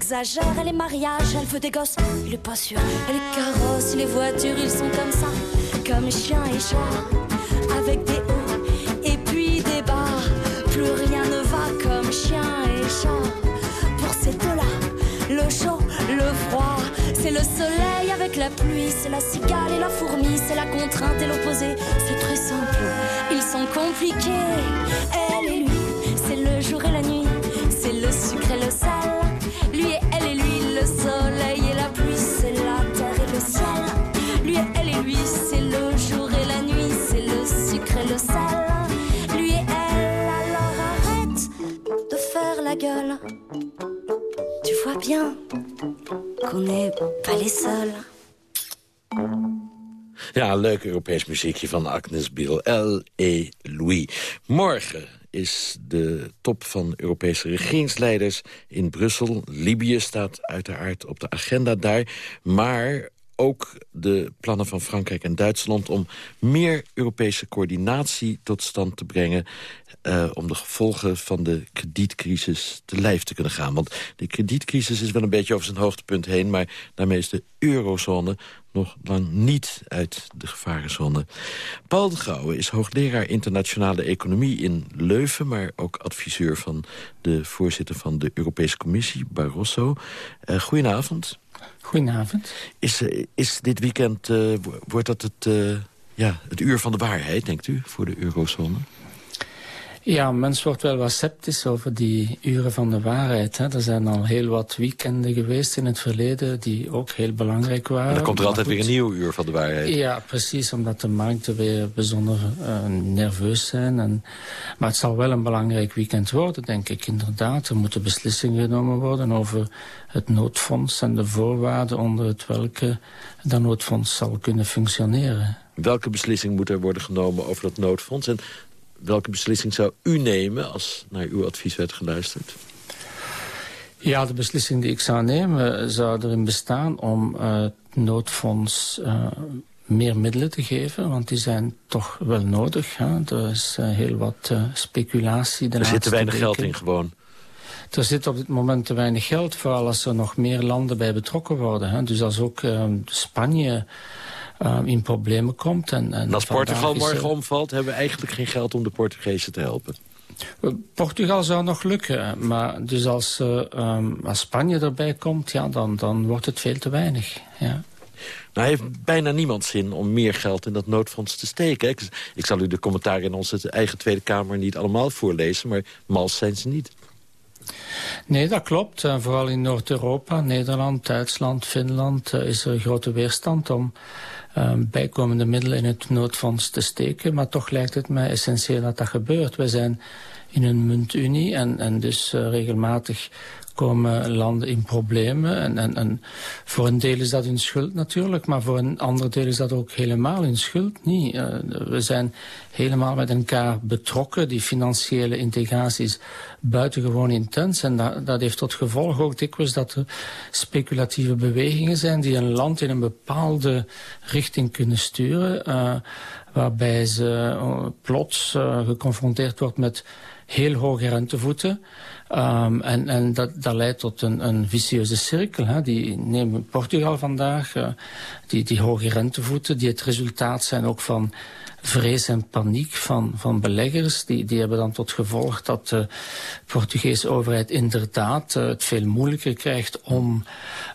exagère, elle est mariage, elle veut des gosses, il est pas sûr. Elle est carrosse, les voitures, ils sont comme ça, comme chien et chat, avec des hauts et puis des bas. Plus rien ne va comme chien et chat. Pour ces deux-là, le chaud, le froid, c'est le soleil avec la pluie, c'est la cigale et la fourmi, c'est la contrainte et l'opposé. C'est très simple, ils sont compliqués. Elle et lui, bien qu'on pas les seuls. Ja, leuk Europees muziekje van Agnes Biel. L.E. Louis. Morgen is de top van Europese regeringsleiders in Brussel. Libië staat uiteraard op de agenda daar. Maar ook de plannen van Frankrijk en Duitsland... om meer Europese coördinatie tot stand te brengen... Uh, om de gevolgen van de kredietcrisis te lijf te kunnen gaan. Want de kredietcrisis is wel een beetje over zijn hoogtepunt heen... maar daarmee is de eurozone nog lang niet uit de gevarenzone. Paul de Gouwe is hoogleraar internationale economie in Leuven... maar ook adviseur van de voorzitter van de Europese Commissie, Barroso. Uh, goedenavond. Goedenavond. Is, uh, is dit weekend, uh, wordt dat het, ja, het uur van de waarheid, denkt u, voor de eurozone? Ja, mens wordt wel wat sceptisch over die uren van de waarheid. Hè. Er zijn al heel wat weekenden geweest in het verleden die ook heel belangrijk waren. En dan komt er altijd weer een nieuw uur van de waarheid. Ja, precies, omdat de markten weer bijzonder uh, nerveus zijn. En, maar het zal wel een belangrijk weekend worden, denk ik inderdaad. Er moeten beslissingen genomen worden over het noodfonds en de voorwaarden onder het welke dat noodfonds zal kunnen functioneren. Welke beslissing moet er worden genomen over dat noodfonds? En welke beslissing zou u nemen als naar uw advies werd geluisterd? Ja, de beslissing die ik zou nemen zou erin bestaan om uh, het noodfonds uh, meer middelen te geven, want die zijn toch wel nodig. Hè? Er is uh, heel wat speculatie. Er zit te weinig weken. geld in gewoon. Er zit op dit moment te weinig geld, vooral als er nog meer landen bij betrokken worden. Hè? Dus als ook uh, Spanje in problemen komt. En, en, als Portugal morgen omvalt, hebben we eigenlijk geen geld om de Portugezen te helpen. Portugal zou nog lukken, maar dus als, um, als Spanje erbij komt, ja, dan, dan wordt het veel te weinig. Ja. Nou heeft bijna niemand zin om meer geld in dat noodfonds te steken. Ik, ik zal u de commentaar in onze eigen Tweede Kamer niet allemaal voorlezen... maar mals zijn ze niet. Nee, dat klopt. Vooral in Noord-Europa, Nederland, Duitsland, Finland... Uh, is er grote weerstand om uh, bijkomende middelen in het noodfonds te steken. Maar toch lijkt het mij essentieel dat dat gebeurt. We zijn in een muntunie en, en dus uh, regelmatig komen landen in problemen. En, en, en voor een deel is dat hun schuld natuurlijk, maar voor een ander deel is dat ook helemaal hun schuld niet. Uh, we zijn helemaal met elkaar betrokken. Die financiële integratie is buitengewoon intens. En dat, dat heeft tot gevolg ook dikwijls dat er speculatieve bewegingen zijn die een land in een bepaalde richting kunnen sturen. Uh, waarbij ze uh, plots geconfronteerd wordt met heel hoge rentevoeten. Um, en en dat, dat leidt tot een, een vicieuze cirkel. Hè. Die nemen Portugal vandaag, uh, die, die hoge rentevoeten, die het resultaat zijn ook van vrees en paniek van, van beleggers. Die, die hebben dan tot gevolg dat de Portugese overheid inderdaad uh, het veel moeilijker krijgt om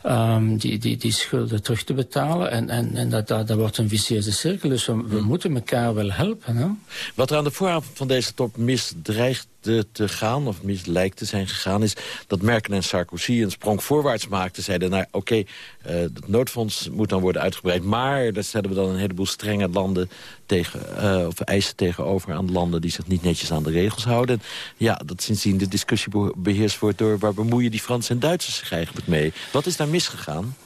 um, die, die, die schulden terug te betalen. En, en, en dat, dat, dat wordt een vicieuze cirkel. Dus we, we hmm. moeten elkaar wel helpen. Hè? Wat er aan de vooravond van deze top misdreigt te, gaan, of mis lijkt te zijn gegaan... is dat Merkel en Sarkozy een sprong voorwaarts maakten. Zeiden, nou oké, het noodfonds moet dan worden uitgebreid... maar daar stellen we dan een heleboel strenge landen tegen, uh, of eisen tegenover aan landen... die zich niet netjes aan de regels houden. ja, dat sindsdien de discussie beheerst wordt door... waar bemoeien die Fransen en Duitsers zich eigenlijk mee? Wat is daar misgegaan?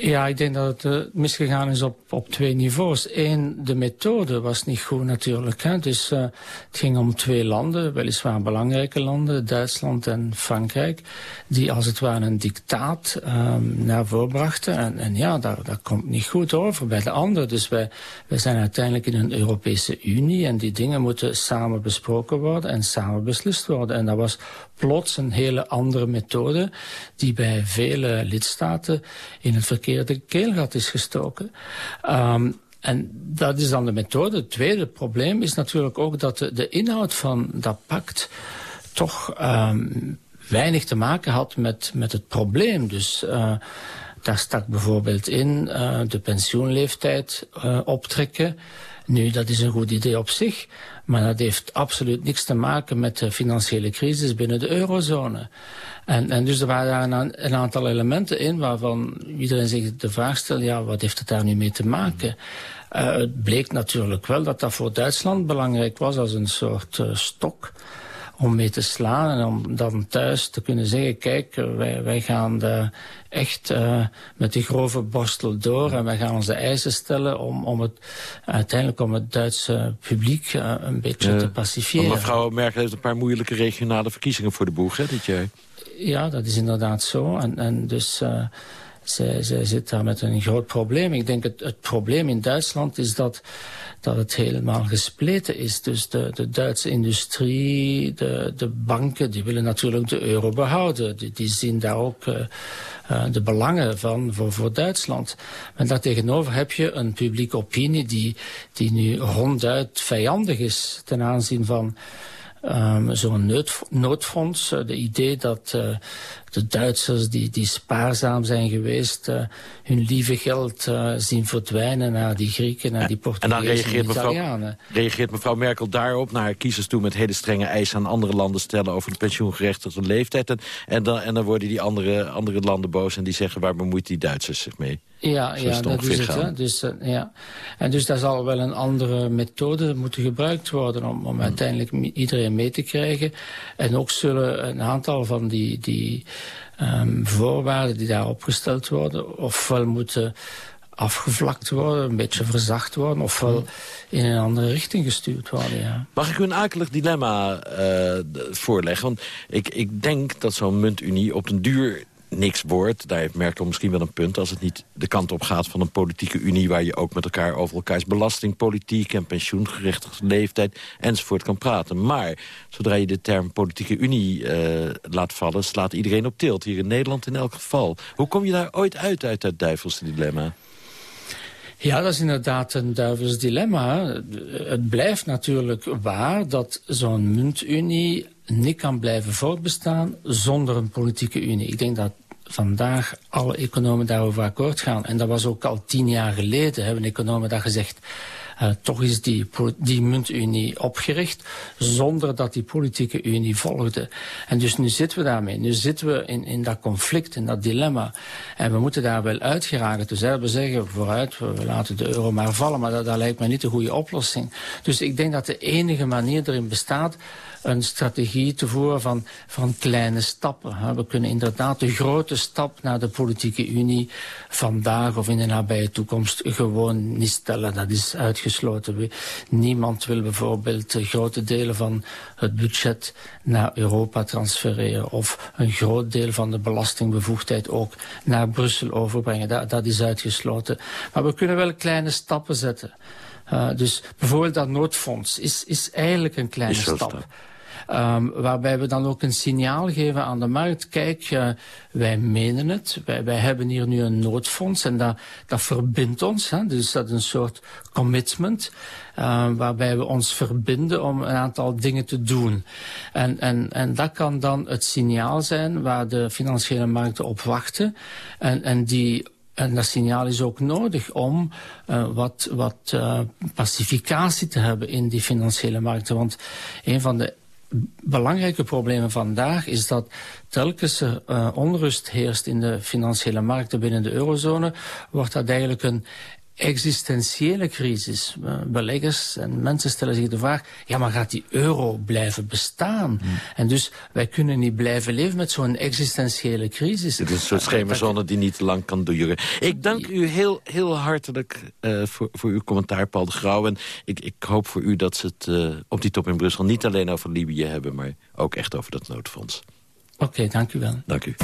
Ja, ik denk dat het uh, misgegaan is op, op twee niveaus. Eén, de methode was niet goed natuurlijk. Dus uh, het ging om twee landen, weliswaar belangrijke landen, Duitsland en Frankrijk, die als het ware een dictaat um, naar voren brachten. En, en ja, daar, daar komt niet goed over bij de anderen. Dus wij, wij zijn uiteindelijk in een Europese Unie en die dingen moeten samen besproken worden en samen beslist worden. En dat was plots een hele andere methode die bij vele lidstaten in het verkeerde keelgat is gestoken. Um, en dat is dan de methode. Het tweede probleem is natuurlijk ook dat de, inhoud van dat pact toch um, weinig te maken had met, met het probleem. Dus uh, daar stak bijvoorbeeld in uh, de pensioenleeftijd uh, optrekken. Nu, dat is een goed idee op zich. Maar dat heeft absoluut niks te maken met de financiële crisis binnen de eurozone. En, en dus er waren een, een aantal elementen in waarvan iedereen zich de vraag stelt... ja, wat heeft het daar nu mee te maken? Uh, het bleek natuurlijk wel dat dat voor Duitsland belangrijk was als een soort uh, stok om mee te slaan en om dan thuis te kunnen zeggen... kijk, wij, wij gaan de, echt uh, met die grove borstel door... en wij gaan onze eisen stellen om, om het, uiteindelijk om het Duitse publiek uh, een beetje te pacifieren. Mevrouw Merkel heeft een paar moeilijke regionale verkiezingen voor de boeg hè, dit jaar. Ja, dat is inderdaad zo. En, en dus... Uh, zij, zit daar met een groot probleem. Ik denk het, het probleem in Duitsland is dat dat het helemaal gespleten is. Dus de, de Duitse industrie, de, de banken, die willen natuurlijk de euro behouden. Die, die zien daar ook uh, uh, de belangen van voor, voor Duitsland. Maar daartegenover heb je een publieke opinie die, die nu ronduit vijandig is ten aanzien van um, zo'n nood, noodfonds. Uh, de idee dat uh, de Duitsers die, die spaarzaam zijn geweest... Uh, hun lieve geld zien verdwijnen naar die Grieken, naar die Portugezen en, dan reageert. Mevrouw, reageert mevrouw Merkel daarop naar haar kiezers toe... met hele strenge eisen aan andere landen stellen... over de pensioengerechtigde leeftijd. En, en, dan, en dan worden die andere, andere landen boos en die zeggen... waar bemoeit die Duitsers zich mee? Ja, ja dat is het. Hè? Dus, uh, ja. En dus daar zal wel een andere methode moeten gebruikt worden... om, om hmm. uiteindelijk iedereen mee te krijgen. En ook zullen een aantal van die... die um, voorwaarden die daar opgesteld worden... ofwel moeten afgevlakt worden, een beetje verzacht worden... ofwel hmm. in een andere richting gestuurd worden, ja. Mag ik u een akelig dilemma uh, voorleggen? Want ik, ik denk dat zo'n muntunie op den duur niks wordt. Daar heeft Merkel misschien wel een punt als het niet de kant op gaat van een politieke unie... waar je ook met elkaar over elkaars belastingpolitiek en pensioengerechtigde leeftijd enzovoort kan praten. Maar zodra je de term politieke unie uh, laat vallen, slaat iedereen op tilt. Hier in Nederland in elk geval. Hoe kom je daar ooit uit, uit dat duivelse dilemma? Ja, dat is inderdaad een duivels dilemma. Het blijft natuurlijk waar dat zo'n muntunie niet kan blijven voortbestaan zonder een politieke unie. Ik denk dat vandaag alle economen daarover akkoord gaan. En dat was ook al tien jaar geleden, hebben economen dat gezegd. Uh, toch is die, die muntunie opgericht zonder dat die politieke unie volgde. En dus nu zitten we daarmee. Nu zitten we in, in dat conflict, in dat dilemma. En we moeten daar wel uit geraken. Dus we zeggen vooruit, we laten de euro maar vallen. Maar dat, lijkt mij niet de goede oplossing. Dus ik denk dat de enige manier erin bestaat een strategie te voeren van, van kleine stappen. We kunnen inderdaad de grote stap naar de politieke unie vandaag of in de nabije toekomst gewoon niet stellen. Dat is uitgesloten. Niemand wil bijvoorbeeld grote delen van het budget naar Europa transfereren of een groot deel van de belastingbevoegdheid ook naar Brussel overbrengen. Dat, dat is uitgesloten. Maar we kunnen wel kleine stappen zetten. Uh, dus bijvoorbeeld dat noodfonds is, is eigenlijk een kleine stap. Um, waarbij we dan ook een signaal geven aan de markt. Kijk, uh, wij menen het. Wij, hebben hier nu een noodfonds en dat, dat verbindt ons. Hè? Dus dat is een soort commitment. Uh, waarbij we ons verbinden om een aantal dingen te doen. En, en, en dat kan dan het signaal zijn waar de financiële markten op wachten. En, en die en dat signaal is ook nodig om uh, wat, wat pacificatie te hebben in die financiële markten. Want een van de belangrijke problemen vandaag is dat telkens er uh, onrust heerst in de financiële markten binnen de eurozone, wordt dat eigenlijk een existentiële crisis. Beleggers en mensen stellen zich de vraag... ja, maar gaat die euro blijven bestaan? Hmm. En dus wij kunnen niet blijven leven met zo'n existentiële crisis. Het is een soort schemerzone die niet lang kan duren. Ik dank u heel, heel hartelijk uh, voor, voor uw commentaar, Paul de Grauw. En ik, ik hoop voor u dat ze het uh, op die top in Brussel niet alleen over Libië hebben... maar ook echt over dat noodfonds. Oké, okay, dank u wel. Dank u.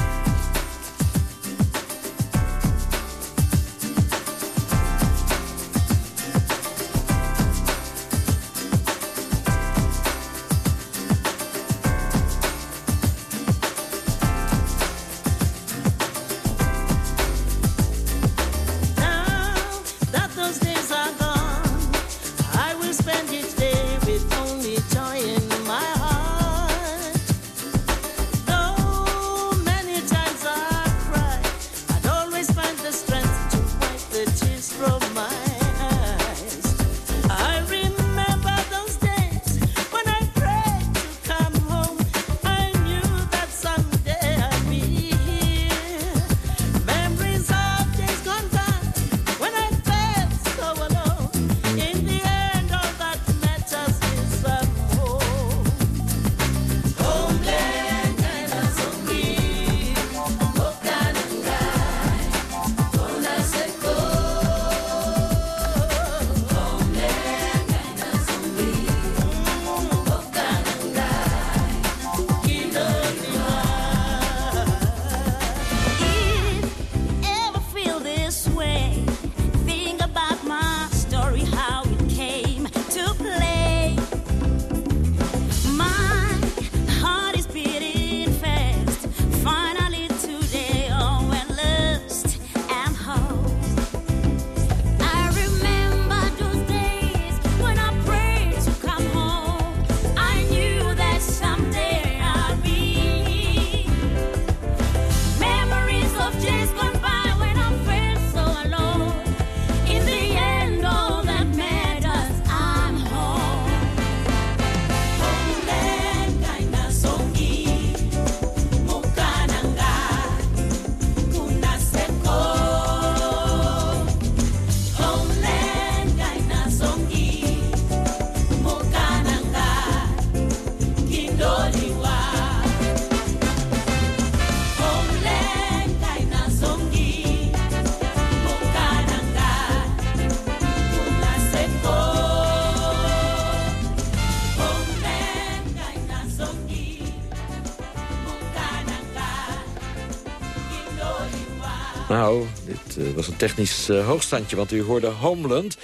technisch uh, hoogstandje, want u hoorde Homeland.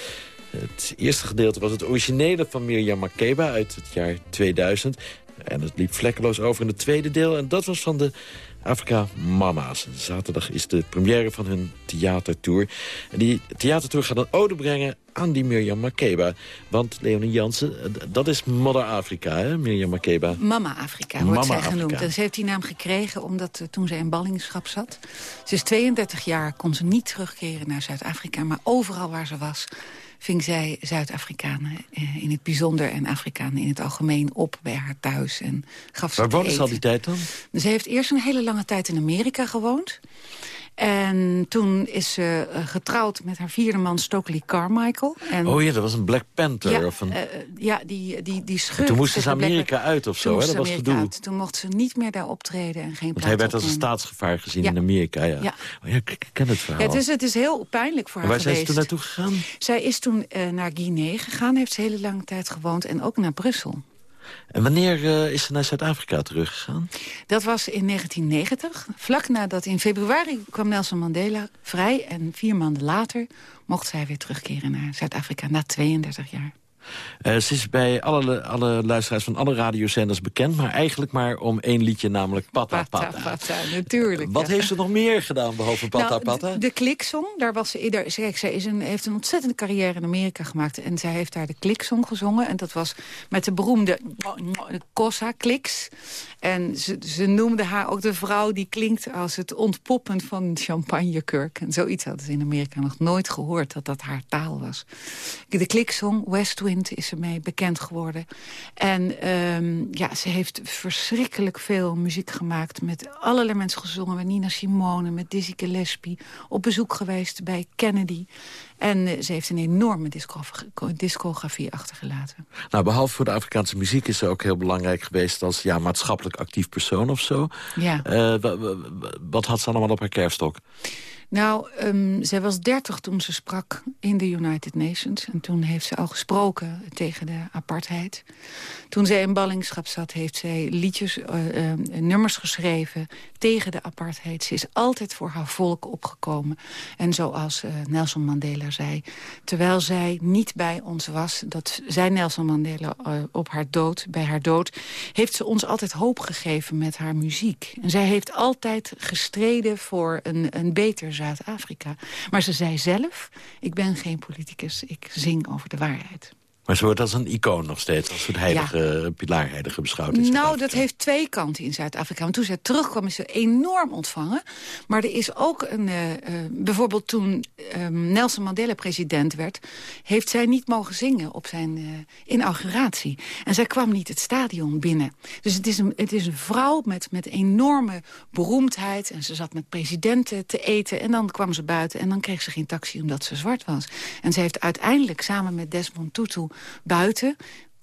Het eerste gedeelte was het originele van Mirjam Makeba uit het jaar 2000. En het liep vlekkeloos over in het tweede deel. En dat was van de Afrika Mama's. Zaterdag is de première van hun theatertour. En die theatertour gaat een ode brengen aan die Mirjam Makeba. Want Leonie Jansen, dat is Mother Afrika, hè, Mirjam Makeba? Mama Afrika wordt zij genoemd. En ze heeft die naam gekregen omdat uh, toen zij in ballingschap zat. Ze is 32 jaar, kon ze niet terugkeren naar Zuid-Afrika. Maar overal waar ze was ving zij Zuid-Afrikanen eh, in het bijzonder... en Afrikanen in het algemeen op bij haar thuis. En gaf ze Waar woonde ze al die tijd dan? Ze heeft eerst een hele lange tijd in Amerika gewoond. En toen is ze uh, getrouwd met haar vierde man Stokely Carmichael. En oh ja, dat was een Black Panther. Ja, of een... uh, ja die, die, die schurk. Toen moest ze Amerika uit of zo, hè? Dat was gedoe. Uit. Toen mocht ze niet meer daar optreden en geen Want hij werd als een staatsgevaar gezien ja. in Amerika, ja. ja. Oh, ja ik, ken het verhaal. Ja, het, is, het is heel pijnlijk voor maar haar waar geweest. zijn ze toen naartoe gegaan? Zij is toen uh, naar Guinea gegaan, heeft ze hele lange tijd gewoond. En ook naar Brussel. En wanneer uh, is ze naar Zuid-Afrika teruggegaan? Dat was in 1990. Vlak nadat in februari kwam Nelson Mandela vrij. En vier maanden later mocht zij weer terugkeren naar Zuid-Afrika na 32 jaar. Uh, ze is bij alle, alle luisteraars van alle radiozenders bekend... maar eigenlijk maar om één liedje, namelijk Pata Pata. Pata, pata natuurlijk. Wat ja. heeft ze nog meer gedaan, behalve Pata nou, Pata? De, de kliksong, daar was ze. Kijk, zij is een, heeft een ontzettende carrière in Amerika gemaakt... en zij heeft daar de kliksong gezongen. En dat was met de beroemde Kossa kliks. En ze, ze noemde haar ook de vrouw die klinkt als het ontpoppen van een champagnekurk. En zoiets hadden ze in Amerika nog nooit gehoord, dat dat haar taal was. De kliksong, West Wind, is ermee bekend geworden. En um, ja, ze heeft verschrikkelijk veel muziek gemaakt. Met allerlei mensen gezongen. Met Nina Simone, met Dizzy Gillespie. Op bezoek geweest bij Kennedy. En uh, ze heeft een enorme discografie, discografie achtergelaten. Nou, behalve voor de Afrikaanse muziek is ze ook heel belangrijk geweest... als ja, maatschappelijk actief persoon of zo. Ja. Uh, wat had ze allemaal op haar kerfstok? Nou, um, zij was dertig toen ze sprak in de United Nations. En toen heeft ze al gesproken tegen de apartheid. Toen zij in ballingschap zat, heeft zij liedjes, uh, nummers geschreven tegen de apartheid. Ze is altijd voor haar volk opgekomen. En zoals uh, Nelson Mandela zei, terwijl zij niet bij ons was... dat zei Nelson Mandela op haar dood, bij haar dood... heeft ze ons altijd hoop gegeven met haar muziek. En zij heeft altijd gestreden voor een, een beter Zuid-Afrika. Maar ze zei zelf, ik ben geen politicus, ik zing over de waarheid. Maar ze wordt als een icoon nog steeds, als een heilige, ja. pilaarheilige beschouwd. In nou, dat heeft twee kanten in Zuid-Afrika. Want toen zij terugkwam is ze enorm ontvangen. Maar er is ook een... Uh, uh, bijvoorbeeld toen um, Nelson Mandela president werd... heeft zij niet mogen zingen op zijn inauguratie. En zij kwam niet het stadion binnen. Dus het is een, het is een vrouw met, met enorme beroemdheid. En ze zat met presidenten te eten. En dan kwam ze buiten en dan kreeg ze geen taxi omdat ze zwart was. En ze heeft uiteindelijk samen met Desmond Tutu buiten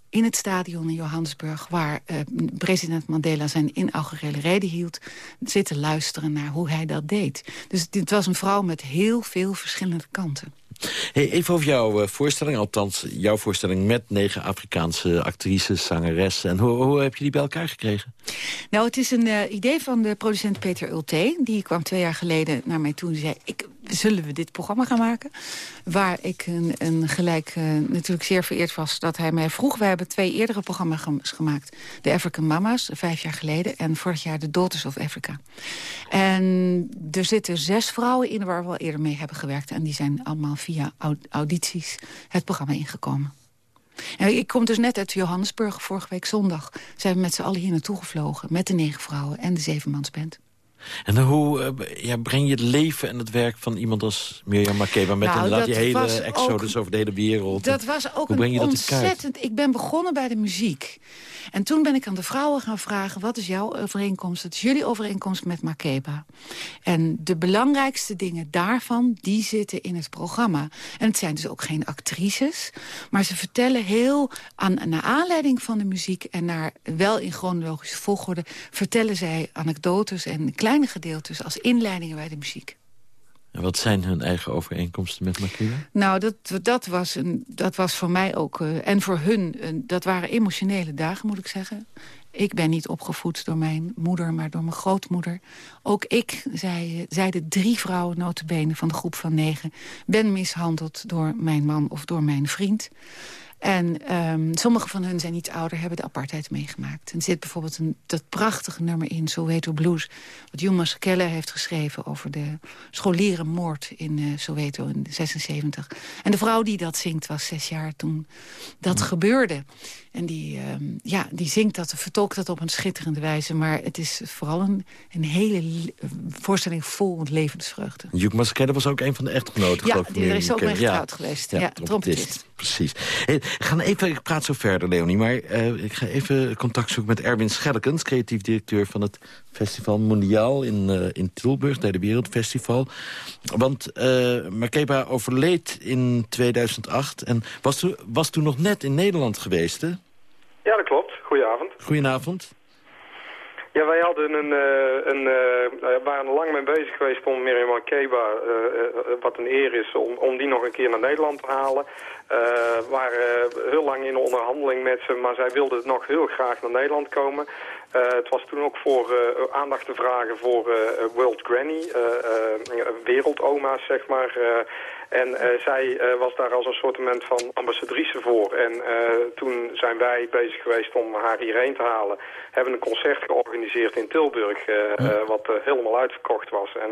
in het stadion in Johannesburg... waar uh, president Mandela zijn inaugurele reden hield... zitten luisteren naar hoe hij dat deed. Dus dit was een vrouw met heel veel verschillende kanten. Hey, even over jouw uh, voorstelling, althans jouw voorstelling... met negen Afrikaanse actrices, zangeressen. En hoe, hoe heb je die bij elkaar gekregen? Nou, het is een uh, idee van de producent Peter Ulte. Die kwam twee jaar geleden naar mij toe en zei... Ik, zullen we dit programma gaan maken? Waar ik een, een gelijk uh, natuurlijk zeer vereerd was dat hij mij vroeg. We hebben twee eerdere programma's gemaakt. De African Mama's, vijf jaar geleden. En vorig jaar de Daughters of Africa. En er zitten zes vrouwen in waar we al eerder mee hebben gewerkt. En die zijn allemaal via audities het programma ingekomen. En ik kom dus net uit Johannesburg vorige week zondag. Zijn we met z'n allen hier naartoe gevlogen. Met de negen vrouwen en de zevenmansband. En hoe uh, ja, breng je het leven en het werk van iemand als Mirjam Makeba... met nou, inderdaad die hele exodus over de hele wereld? Dat was ook een ontzettend... Ik ben begonnen bij de muziek. En toen ben ik aan de vrouwen gaan vragen... wat is jouw overeenkomst, wat is jullie overeenkomst met Makeba? En de belangrijkste dingen daarvan, die zitten in het programma. En het zijn dus ook geen actrices... maar ze vertellen heel, aan, naar aanleiding van de muziek... en naar, wel in chronologische volgorde... vertellen zij anekdotes en kleine gedeeltes als inleidingen bij de muziek. En wat zijn hun eigen overeenkomsten met Makeba? Nou, dat, dat, was, een, dat was voor mij ook, uh, en voor hun, dat waren emotionele dagen, moet ik zeggen. Ik ben niet opgevoed door mijn moeder, maar door mijn grootmoeder. Ook ik, zei, zeiden drie vrouwen notabene van de groep van negen... ben mishandeld door mijn man of door mijn vriend. En um, sommige van hun zijn iets ouder, hebben de apartheid meegemaakt. En er zit bijvoorbeeld een, dat prachtige nummer in, Soweto Blues... wat Jonas Keller heeft geschreven over de scholierenmoord in uh, Soweto in 76. En de vrouw die dat zingt was zes jaar toen dat gebeurde. En die, uh, ja, die zingt dat, vertolkt dat op een schitterende wijze. Maar het is vooral een, een hele voorstelling vol levensvreugde. Juk Masakelle was ook een van de echtgenoten. Ja, die, er is ook mee getrouwd geweest. Ja, ja trompetist. Precies. Hey, gaan even, ik praat zo verder, Leonie. Maar uh, ik ga even contact zoeken met Erwin Schellekens... creatief directeur van het Festival Mondiaal in, uh, in Tilburg... Derde Wereldfestival. Want uh, Makeba overleed in 2008 en was, was toen nog net in Nederland geweest, hè? Ja, dat klopt. Goedenavond. Goedenavond. Ja, wij hadden een, uh, een uh, waren er lang mee bezig geweest om Miriam Makeba, wat een eer is, om, om die nog een keer naar Nederland te halen. we waren heel lang in onderhandeling met ze, maar zij wilde nog heel graag naar Nederland komen. het was toen ook voor aandacht te vragen voor World Granny, wereldoma's zeg maar. En uh, zij uh, was daar als een soort van ambassadrice voor. En uh, toen zijn wij bezig geweest om haar hierheen te halen. Hebben een concert georganiseerd in Tilburg, ja. wat helemaal uitverkocht was. En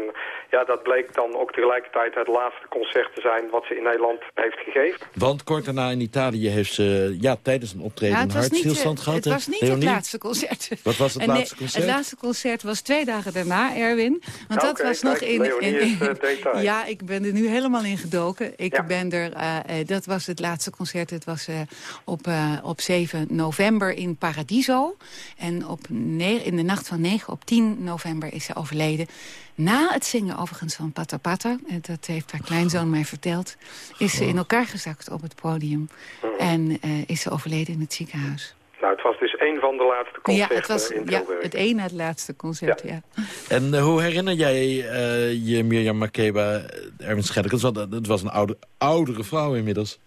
ja, dat bleek dan ook tegelijkertijd het laatste concert te zijn wat ze in Nederland heeft gegeven. Want kort daarna in Italië heeft ze ja, tijdens een optreden ja, een hartstilstand gehad. Het was niet Leonie? het laatste concert. Wat was het en laatste concert? Het laatste concert was twee dagen daarna, Erwin. Want dat was nog in... in, in ja, ik ben er nu helemaal in gedoken. Ik ben er, uh, dat was het laatste concert. Het was uh, op, uh, op 7 november in Paradiso. En op in de nacht van 9 op 10 november is ze overleden. Na het zingen overigens van Pata Pata, dat heeft haar kleinzoon mij verteld... is ze in elkaar gezakt op het podium. En is ze overleden in het ziekenhuis. Het was dus een van de laatste concerten ja, het was, in Tilburg. Ja, het ene het laatste concert, ja. ja. En uh, hoe herinner jij uh, je Mirjam Makeba, Erwin Schellekens? Het was een oude, oudere vrouw inmiddels.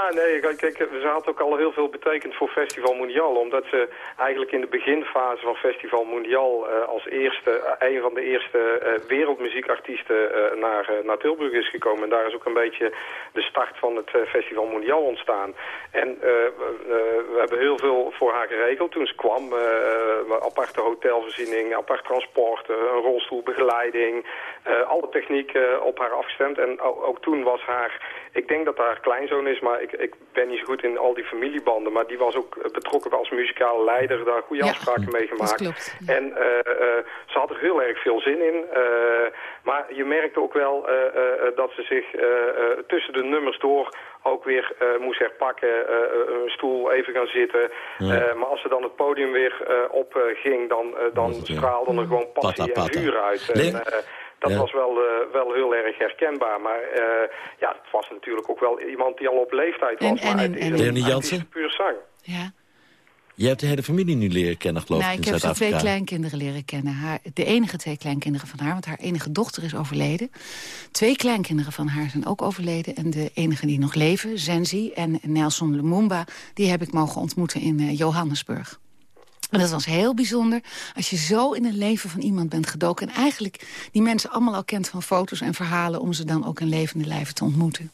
Ja, nee, kijk, ze had ook al heel veel betekend voor Festival Mondial. Omdat ze eigenlijk in de beginfase van Festival Mondial uh, als eerste, uh, een van de eerste uh, wereldmuziekartiesten naar, naar Tilburg is gekomen. En daar is ook een beetje de start van het Festival Mondial ontstaan. En we hebben heel veel voor haar geregeld toen ze kwam. aparte hotelvoorziening, apart transport, een rolstoelbegeleiding. alle techniek op haar afgestemd. En ook toen was haar, ik denk dat haar kleinzoon is maar ik, ik ben niet zo goed in al die familiebanden. Maar die was ook betrokken als muzikale leider, daar goede afspraken mee gemaakt. En uh, uh, ze had er heel erg veel zin in. Uh, maar je merkte ook wel dat ze zich tussen de nummers door ook weer moest herpakken, een stoel even gaan zitten. Ja. maar als ze dan het podium weer opging, dan, dan straalde er gewoon passie en vuur uit. En, dat was wel, uh, wel heel erg herkenbaar. Maar uh, ja, het was natuurlijk ook wel iemand die al op leeftijd was. En, maar en, het is Leonie Jansen? puur zang. Ja. Je hebt de hele familie nu leren kennen, geloof nou, ik, in Ik heb ze twee kleinkinderen leren kennen. Haar, de enige twee kleinkinderen van haar, want haar enige dochter is overleden. Twee kleinkinderen van haar zijn ook overleden. En de enige die nog leven, Zenzi en Nelson Lumumba... die heb ik mogen ontmoeten in uh, Johannesburg. En dat was heel bijzonder als je zo in het leven van iemand bent gedoken... en eigenlijk die mensen allemaal al kent van foto's en verhalen... om ze dan ook in levende lijven te ontmoeten.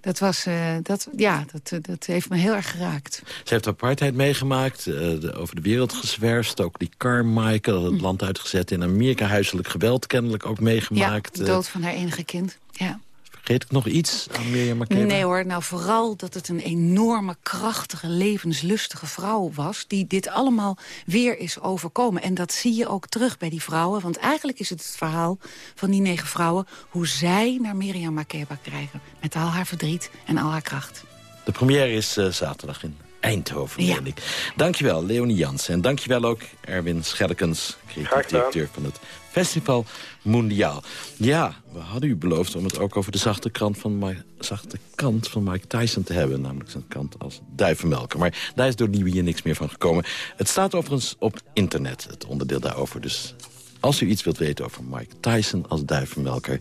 Dat, was, uh, dat, ja, dat, dat heeft me heel erg geraakt. Ze heeft apartheid meegemaakt, uh, de, over de wereld gezwerfd. Ook die Carmichael, het mm. land uitgezet in Amerika. Huiselijk geweld kennelijk ook meegemaakt. Ja, de dood van haar enige kind, ja. Vergeet ik nog iets aan Mirjam Makeba? Nee hoor, nou vooral dat het een enorme, krachtige, levenslustige vrouw was... die dit allemaal weer is overkomen. En dat zie je ook terug bij die vrouwen. Want eigenlijk is het het verhaal van die negen vrouwen... hoe zij naar Mirjam Makeba krijgen. Met al haar verdriet en al haar kracht. De première is uh, zaterdag in Eindhoven, ja. ik. Dankjewel, Leonie Jansen. En dankjewel ook Erwin Schellekens, creatief directeur van het Festival Mondiaal. Ja, we hadden u beloofd om het ook over de zachte, krant van Mike, zachte kant van Mike Tyson te hebben. Namelijk zijn kant als duivenmelker. Maar daar is door Nieuwe hier niks meer van gekomen. Het staat overigens op internet, het onderdeel daarover. Dus als u iets wilt weten over Mike Tyson als duivenmelker...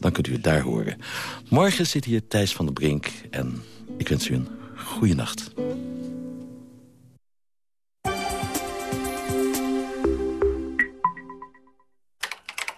dan kunt u het daar horen. Morgen zit hier Thijs van der Brink en ik wens u een goede nacht.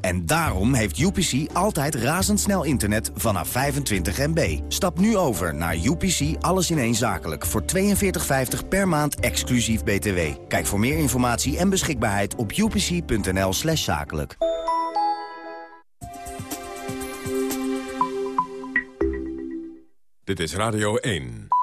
En daarom heeft UPC altijd razendsnel internet vanaf 25 MB. Stap nu over naar UPC Alles in één Zakelijk voor 42,50 per maand exclusief BTW. Kijk voor meer informatie en beschikbaarheid op upc.nl slash zakelijk. Dit is Radio 1.